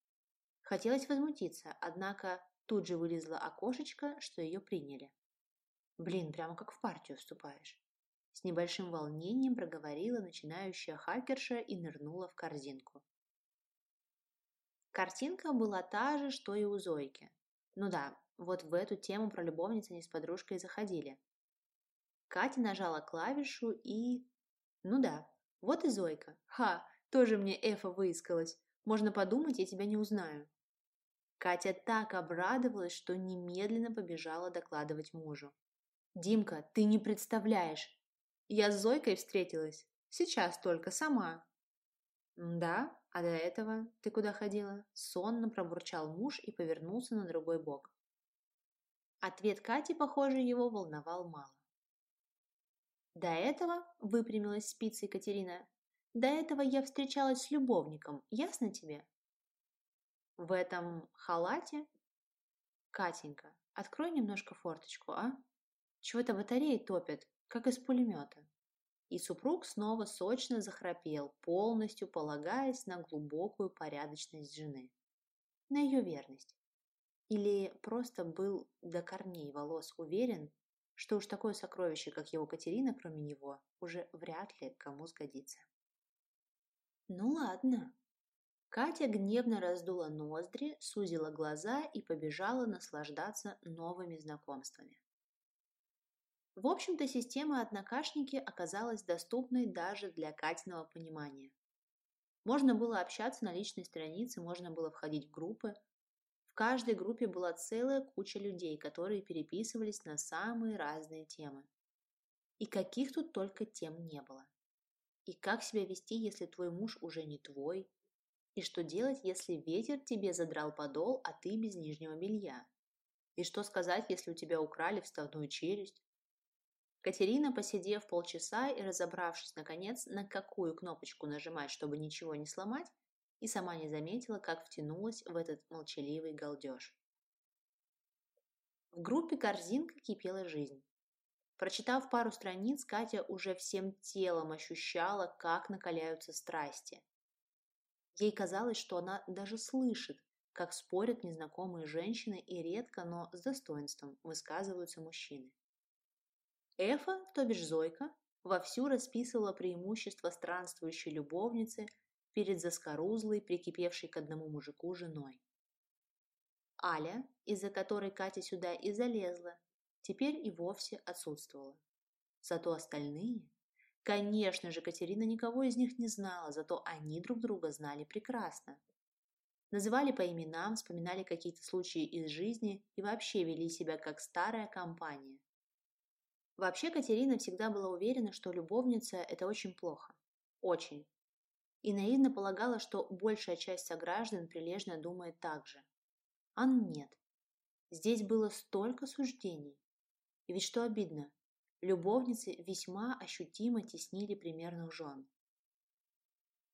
Хотелось возмутиться, однако тут же вылезло окошечко, что ее приняли. Блин, прямо как в партию вступаешь. С небольшим волнением проговорила начинающая хакерша и нырнула в корзинку. Картинка была та же, что и у Зойки. Ну да, вот в эту тему про любовниц они с подружкой заходили. Катя нажала клавишу и... Ну да, вот и Зойка. Ха, тоже мне Эфа выискалась. Можно подумать, я тебя не узнаю. Катя так обрадовалась, что немедленно побежала докладывать мужу. «Димка, ты не представляешь! Я с Зойкой встретилась. Сейчас только, сама». «Да? А до этого ты куда ходила?» Сонно пробурчал муж и повернулся на другой бок. Ответ Кати, похоже, его волновал мало. До этого, выпрямилась спица Екатерина, до этого я встречалась с любовником, ясно тебе? В этом халате? Катенька, открой немножко форточку, а? Чего-то батареи топят, как из пулемета. И супруг снова сочно захрапел, полностью полагаясь на глубокую порядочность жены, на ее верность. Или просто был до корней волос уверен, что уж такое сокровище, как его Катерина, кроме него, уже вряд ли кому сгодится. Ну ладно. Катя гневно раздула ноздри, сузила глаза и побежала наслаждаться новыми знакомствами. В общем-то, система «Однокашники» оказалась доступной даже для Катиного понимания. Можно было общаться на личной странице, можно было входить в группы, каждой группе была целая куча людей, которые переписывались на самые разные темы. И каких тут только тем не было. И как себя вести, если твой муж уже не твой? И что делать, если ветер тебе задрал подол, а ты без нижнего белья? И что сказать, если у тебя украли вставную челюсть? Катерина, посидев полчаса и разобравшись, наконец, на какую кнопочку нажимать, чтобы ничего не сломать, и сама не заметила, как втянулась в этот молчаливый галдеж. В группе «Корзинка» кипела жизнь. Прочитав пару страниц, Катя уже всем телом ощущала, как накаляются страсти. Ей казалось, что она даже слышит, как спорят незнакомые женщины и редко, но с достоинством высказываются мужчины. Эфа, то бишь Зойка, вовсю расписывала преимущества странствующей любовницы перед заскорузлой, прикипевшей к одному мужику женой. Аля, из-за которой Катя сюда и залезла, теперь и вовсе отсутствовала. Зато остальные... Конечно же, Катерина никого из них не знала, зато они друг друга знали прекрасно. Называли по именам, вспоминали какие-то случаи из жизни и вообще вели себя как старая компания. Вообще Катерина всегда была уверена, что любовница – это очень плохо. Очень. И наивно полагала, что большая часть сограждан прилежно думает так же. А нет. Здесь было столько суждений. И ведь что обидно, любовницы весьма ощутимо теснили примерных жен.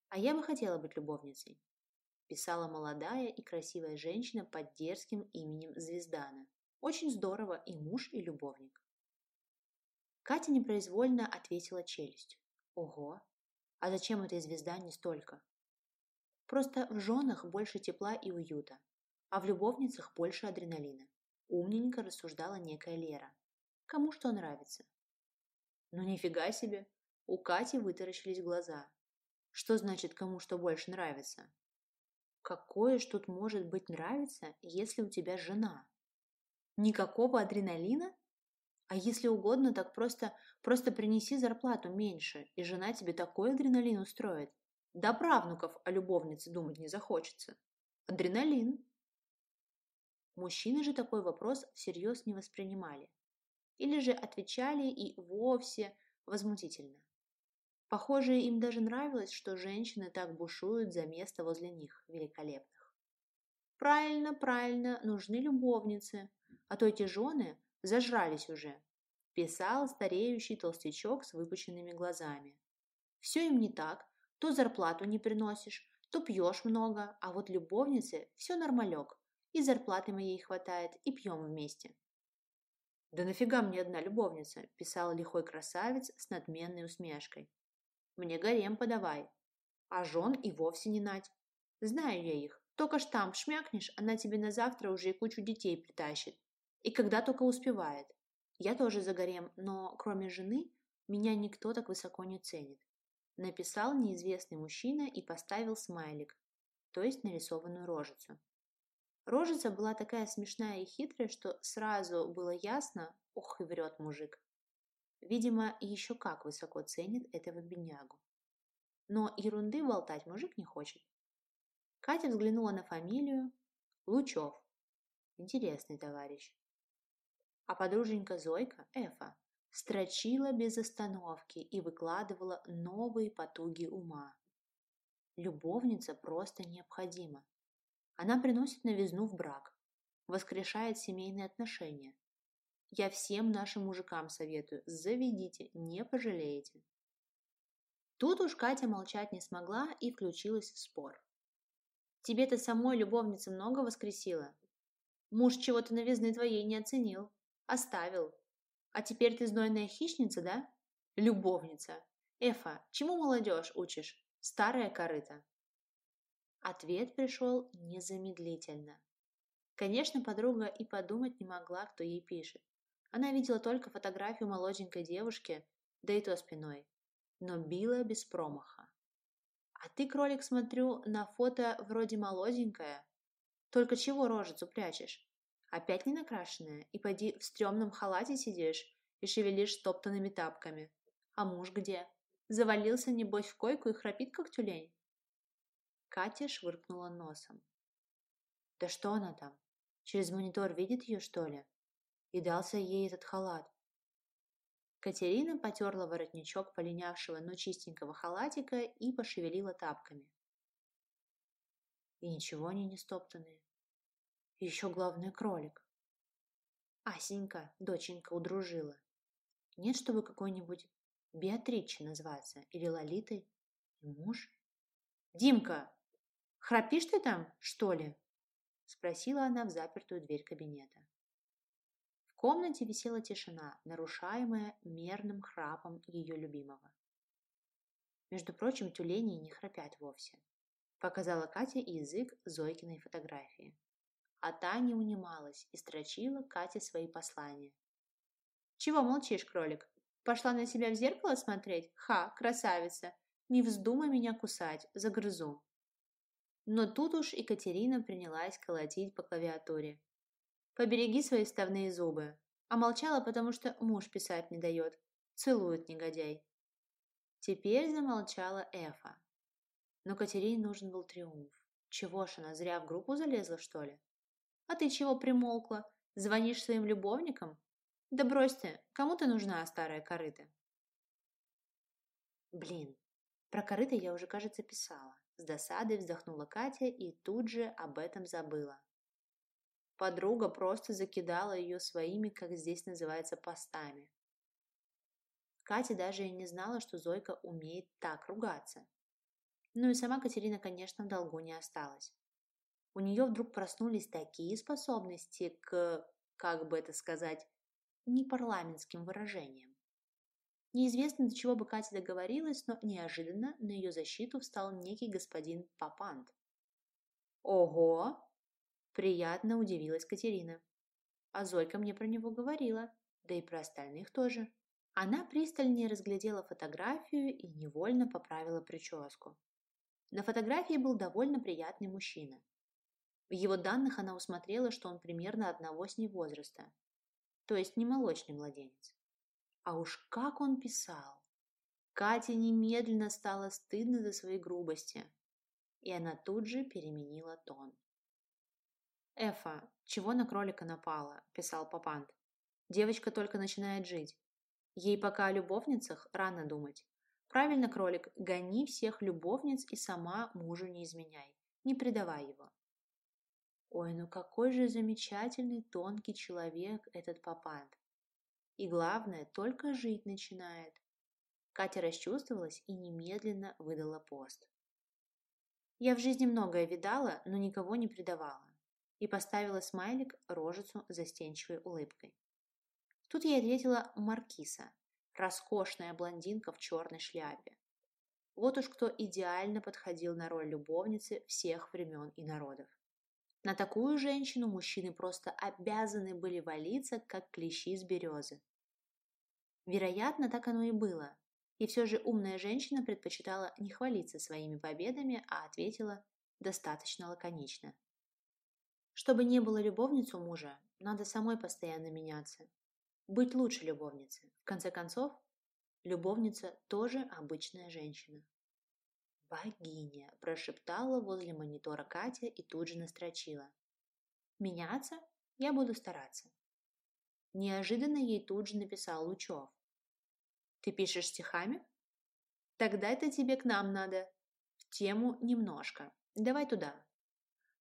«А я бы хотела быть любовницей», – писала молодая и красивая женщина под дерзким именем Звездана. «Очень здорово и муж, и любовник». Катя непроизвольно ответила челюсть. «Ого! А зачем этой звезда не столько?» «Просто в женах больше тепла и уюта, а в любовницах больше адреналина», – умненько рассуждала некая Лера. Кому что нравится. Ну нифига себе, у Кати вытаращились глаза. Что значит кому что больше нравится? Какое ж тут может быть нравится, если у тебя жена? Никакого адреналина? А если угодно, так просто, просто принеси зарплату меньше, и жена тебе такой адреналин устроит. До правнуков о любовнице думать не захочется. Адреналин. Мужчины же такой вопрос всерьез не воспринимали или же отвечали и вовсе возмутительно. Похоже, им даже нравилось, что женщины так бушуют за место возле них, великолепных. Правильно, правильно, нужны любовницы, а то эти жены зажрались уже, писал стареющий толстячок с выпученными глазами. Все им не так, то зарплату не приносишь, то пьешь много, а вот любовнице все нормалек, и зарплаты моей хватает, и пьем вместе. «Да нафига мне одна любовница?» – писал лихой красавец с надменной усмешкой. «Мне гарем подавай. А жен и вовсе не нать. Знаю я их. Только штамп шмякнешь, она тебе на завтра уже и кучу детей притащит. И когда только успевает. Я тоже за гарем, но кроме жены меня никто так высоко не ценит. Написал неизвестный мужчина и поставил смайлик, то есть нарисованную рожицу. Рожица была такая смешная и хитрая, что сразу было ясно, ох и врет мужик. Видимо, еще как высоко ценит этого беднягу. Но ерунды болтать мужик не хочет. Катя взглянула на фамилию Лучев. Интересный товарищ. А подруженька Зойка, Эфа, строчила без остановки и выкладывала новые потуги ума. Любовница просто необходима. Она приносит новизну в брак, воскрешает семейные отношения. Я всем нашим мужикам советую, заведите, не пожалеете. Тут уж Катя молчать не смогла и включилась в спор. Тебе-то самой любовница много воскресила? Муж чего-то новизны твоей не оценил, оставил. А теперь ты знойная хищница, да? Любовница. Эфа, чему молодежь учишь? Старая корыта. Ответ пришел незамедлительно. Конечно, подруга и подумать не могла, кто ей пишет. Она видела только фотографию молоденькой девушки, да и то спиной. Но била без промаха. А ты, кролик, смотрю, на фото вроде молоденькая. Только чего рожицу прячешь? Опять не накрашенная? И поди в стрёмном халате сидишь и шевелишь стоптанными тапками. А муж где? Завалился, небось, в койку и храпит, как тюлень? Катя швыркнула носом. Да что она там? Через монитор видит ее, что ли? И дался ей этот халат. Катерина потерла воротничок полинявшего, но чистенького халатика и пошевелила тапками. И ничего они не стоптанные. Еще главный кролик. Асенька, доченька, удружила. Нет, чтобы какой-нибудь Беатриче назваться или Лолитой? И муж? «Димка, храпишь ты там, что ли?» Спросила она в запертую дверь кабинета. В комнате висела тишина, нарушаемая мерным храпом ее любимого. Между прочим, тюлени не храпят вовсе. Показала Катя язык Зойкиной фотографии. А та не унималась и строчила Кате свои послания. «Чего молчишь, кролик? Пошла на себя в зеркало смотреть? Ха, красавица! Не вздумай меня кусать, загрызу!» Но тут уж Екатерина принялась колотить по клавиатуре. «Побереги свои вставные зубы!» А молчала, потому что муж писать не дает. Целует негодяй. Теперь замолчала Эфа. Но Катерине нужен был триумф. Чего ж она, зря в группу залезла, что ли? А ты чего примолкла? Звонишь своим любовникам? Да брось ты, кому ты нужна, старая корыта? Блин, про корыто я уже, кажется, писала. С досадой вздохнула Катя и тут же об этом забыла. Подруга просто закидала ее своими, как здесь называется, постами. Катя даже и не знала, что Зойка умеет так ругаться. Ну и сама Катерина, конечно, в долгу не осталась. У нее вдруг проснулись такие способности к, как бы это сказать, непарламентским выражениям. Неизвестно, до чего бы Катя договорилась, но неожиданно на ее защиту встал некий господин Папант. «Ого!» – приятно удивилась Катерина. А Зойка мне про него говорила, да и про остальных тоже. Она пристальнее разглядела фотографию и невольно поправила прическу. На фотографии был довольно приятный мужчина. В его данных она усмотрела, что он примерно одного с ней возраста, то есть не молочный младенец. А уж как он писал! Кате немедленно стало стыдно за свои грубости, и она тут же переменила тон. «Эфа, чего на кролика напала?» – писал Папант. «Девочка только начинает жить. Ей пока о любовницах рано думать. Правильно, кролик, гони всех любовниц и сама мужу не изменяй. Не предавай его. Ой, ну какой же замечательный, тонкий человек этот папант. И главное, только жить начинает. Катя расчувствовалась и немедленно выдала пост. Я в жизни многое видала, но никого не предавала. И поставила смайлик рожицу застенчивой улыбкой. Тут я ответила Маркиса, роскошная блондинка в черной шляпе. Вот уж кто идеально подходил на роль любовницы всех времен и народов. На такую женщину мужчины просто обязаны были валиться, как клещи с березы. Вероятно, так оно и было. И все же умная женщина предпочитала не хвалиться своими победами, а ответила достаточно лаконично. Чтобы не было любовницу мужа, надо самой постоянно меняться, быть лучше любовницы. В конце концов, любовница тоже обычная женщина. «Богиня!» – прошептала возле монитора Катя и тут же настрочила. «Меняться? Я буду стараться». Неожиданно ей тут же написал Лучев. «Ты пишешь стихами? Тогда это тебе к нам надо. В тему немножко. Давай туда,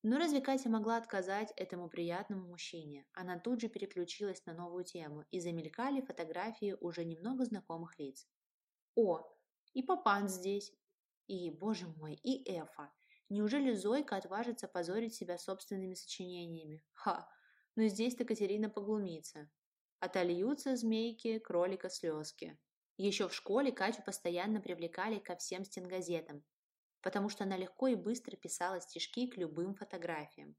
но разве Катя могла отказать этому приятному мужчине? Она тут же переключилась на новую тему, и замелькали фотографии уже немного знакомых лиц. О, и Папан здесь. И, боже мой, и Эфа. Неужели Зойка отважится позорить себя собственными сочинениями? Ха, но здесь-то Катерина поглумится. Отольются змейки, кролика слезки. Еще в школе Катю постоянно привлекали ко всем стенгазетам, потому что она легко и быстро писала стишки к любым фотографиям.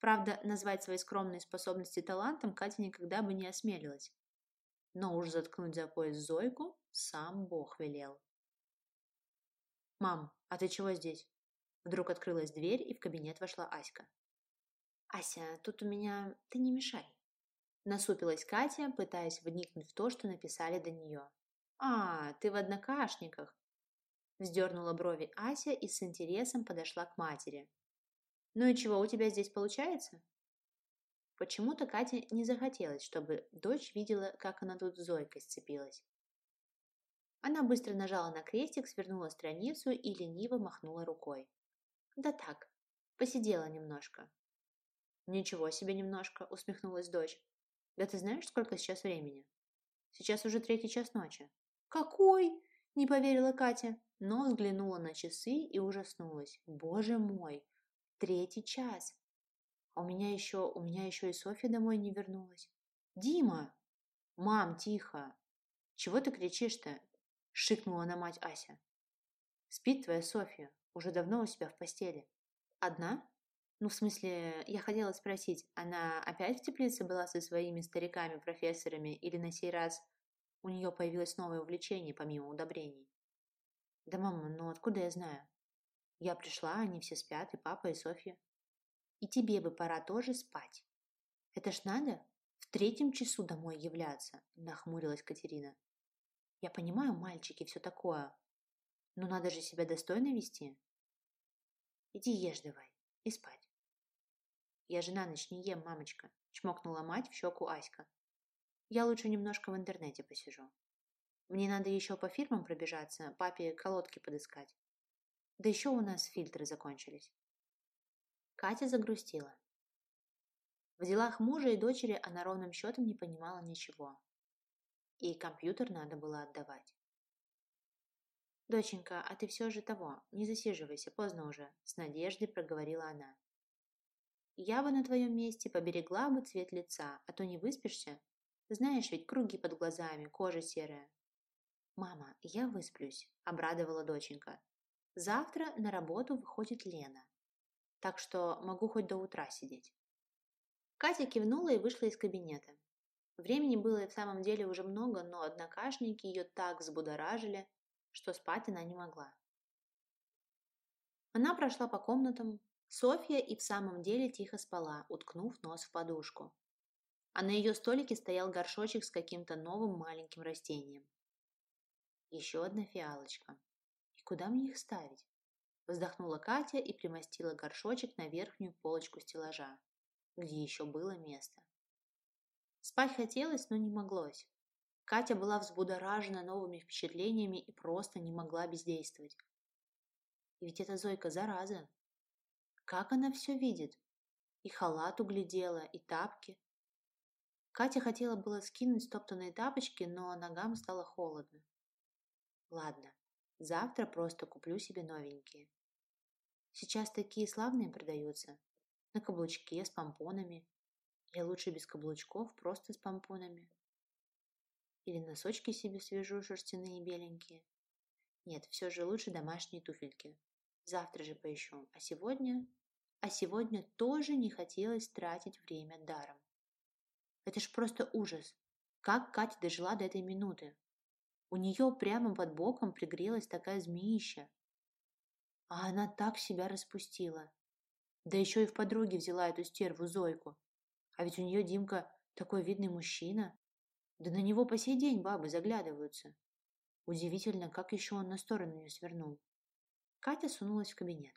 Правда, назвать свои скромные способности талантом Катя никогда бы не осмелилась. Но уж заткнуть за пояс Зойку сам Бог велел. «Мам, а ты чего здесь?» Вдруг открылась дверь, и в кабинет вошла Аська. «Ася, тут у меня... Ты не мешай!» Насупилась Катя, пытаясь вникнуть в то, что написали до нее. «А, ты в однокашниках. Вздернула брови Ася и с интересом подошла к матери. «Ну и чего у тебя здесь получается?» Почему-то Кате не захотелось, чтобы дочь видела, как она тут с Зойкой сцепилась. Она быстро нажала на крестик, свернула страницу и лениво махнула рукой. «Да так, посидела немножко». «Ничего себе немножко», — усмехнулась дочь. «Да ты знаешь, сколько сейчас времени?» Сейчас уже третий час ночи». «Какой?» – не поверила Катя, но взглянула на часы и ужаснулась. «Боже мой! Третий час! А у меня еще, у меня еще и Софья домой не вернулась. Дима!» «Мам, тихо! Чего ты кричишь-то?» – шикнула на мать Ася. «Спит твоя Софья, уже давно у себя в постели. Одна?» Ну, в смысле, я хотела спросить, она опять в теплице была со своими стариками-профессорами или на сей раз у нее появилось новое увлечение помимо удобрений? Да, мама, ну откуда я знаю? Я пришла, они все спят, и папа, и Софья. И тебе бы пора тоже спать. Это ж надо в третьем часу домой являться, нахмурилась Катерина. Я понимаю, мальчики, все такое, но надо же себя достойно вести. Иди ешь давай и спать. Я же на ночь не ем, мамочка, чмокнула мать в щеку Аська. Я лучше немножко в интернете посижу. Мне надо еще по фирмам пробежаться, папе колодки подыскать. Да еще у нас фильтры закончились. Катя загрустила. В делах мужа и дочери она ровным счетом не понимала ничего. И компьютер надо было отдавать. «Доченька, а ты все же того, не засиживайся, поздно уже», — с надеждой проговорила она. Я бы на твоем месте поберегла бы цвет лица, а то не выспишься. Знаешь ведь, круги под глазами, кожа серая. Мама, я высплюсь, обрадовала доченька. Завтра на работу выходит Лена. Так что могу хоть до утра сидеть. Катя кивнула и вышла из кабинета. Времени было и в самом деле уже много, но однокашники ее так взбудоражили, что спать она не могла. Она прошла по комнатам, Софья и в самом деле тихо спала, уткнув нос в подушку. А на ее столике стоял горшочек с каким-то новым маленьким растением. Еще одна фиалочка. И куда мне их ставить? Вздохнула Катя и примостила горшочек на верхнюю полочку стеллажа, где еще было место. Спать хотелось, но не моглось. Катя была взбудоражена новыми впечатлениями и просто не могла бездействовать. И ведь эта Зойка зараза, как она все видит? И халат углядела, и тапки. Катя хотела было скинуть стоптанные тапочки, но ногам стало холодно. Ладно, завтра просто куплю себе новенькие. Сейчас такие славные продаются. На каблучке, с помпонами. Или лучше без каблучков, просто с помпонами. Или носочки себе свяжу шерстяные беленькие. Нет, все же лучше домашние туфельки. Завтра же поищу. А сегодня а сегодня тоже не хотелось тратить время даром. Это ж просто ужас. Как Катя дожила до этой минуты? У нее прямо под боком пригрелась такая змеища. А она так себя распустила. Да еще и в подруге взяла эту стерву Зойку. А ведь у нее Димка такой видный мужчина. Да на него по сей день бабы заглядываются. Удивительно, как еще он на сторону не свернул. Катя сунулась в кабинет.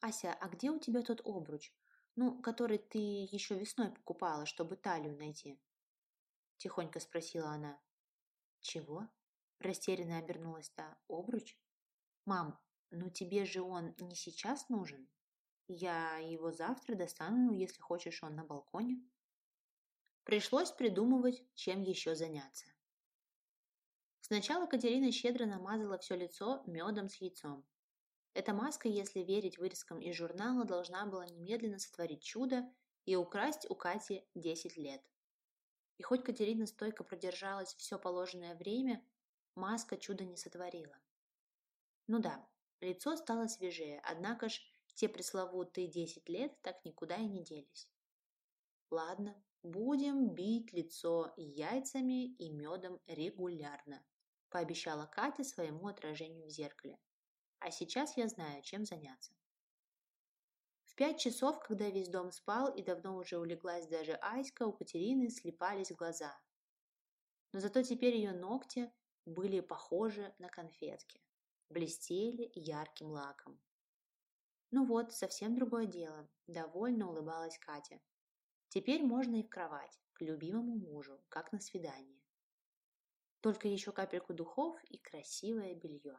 «Ася, а где у тебя тот обруч? Ну, который ты еще весной покупала, чтобы талию найти?» Тихонько спросила она. «Чего?» Растерянно обернулась та. «Обруч? Мам, ну тебе же он не сейчас нужен? Я его завтра достану, если хочешь, он на балконе». Пришлось придумывать, чем еще заняться. Сначала Катерина щедро намазала все лицо медом с яйцом. Эта маска, если верить вырезкам из журнала, должна была немедленно сотворить чудо и украсть у Кати 10 лет. И хоть Катерина стойко продержалась все положенное время, маска чудо не сотворила. Ну да, лицо стало свежее, однако ж те пресловутые 10 лет так никуда и не делись. Ладно, будем бить лицо яйцами и медом регулярно, пообещала Катя своему отражению в зеркале. А сейчас я знаю, чем заняться. В пять часов, когда весь дом спал и давно уже улеглась даже Аська, у Катерины слепались глаза. Но зато теперь ее ногти были похожи на конфетки, блестели ярким лаком. Ну вот, совсем другое дело, довольно улыбалась Катя. Теперь можно и в кровать, к любимому мужу, как на свидание. Только еще капельку духов и красивое белье.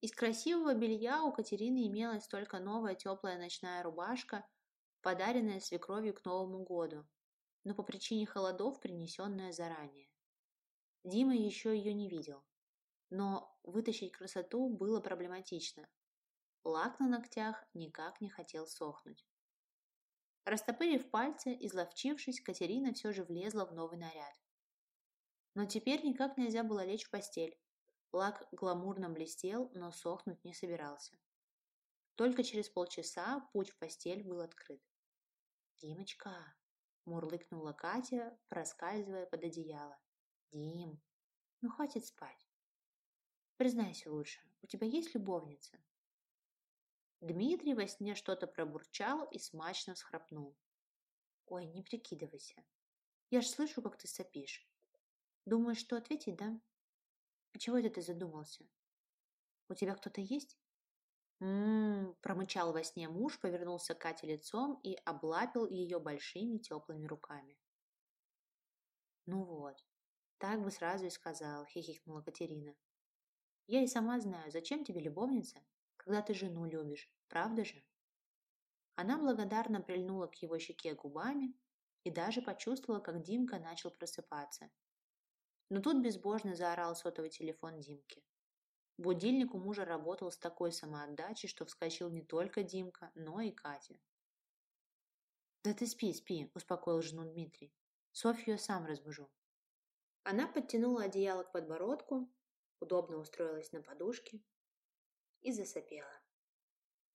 Из красивого белья у Катерины имелась только новая теплая ночная рубашка, подаренная свекровью к Новому году, но по причине холодов принесенная заранее. Дима еще ее не видел. Но вытащить красоту было проблематично. Лак на ногтях никак не хотел сохнуть. Растопырив пальцы, изловчившись, Катерина все же влезла в новый наряд. Но теперь никак нельзя было лечь в постель. Лак гламурно блестел, но сохнуть не собирался. Только через полчаса путь в постель был открыт. «Димочка!» – мурлыкнула Катя, проскальзывая под одеяло. «Дим, ну хватит спать. Признайся лучше, у тебя есть любовница?» Дмитрий во сне что-то пробурчал и смачно всхрапнул. «Ой, не прикидывайся. Я ж слышу, как ты сопишь. Думаешь, что ответить, да? Почему это ты задумался? У тебя кто-то есть?» «М-м-м», промычал во сне муж, повернулся к Кате лицом и облапил ее большими теплыми руками. «Ну вот, так бы сразу и сказал», — хихикнула Катерина. «Я и сама знаю, зачем тебе любовница, когда ты жену любишь, правда же?» Она благодарно прильнула к его щеке губами и даже почувствовала, как Димка начал просыпаться. Но тут безбожно заорал сотовый телефон Димки. Будильник у мужа работал с такой самоотдачей, что вскочил не только Димка, но и Катя. «Да ты спи, спи», – успокоил жену Дмитрий. «Софью я сам разбужу». Она подтянула одеяло к подбородку, удобно устроилась на подушке и засопела.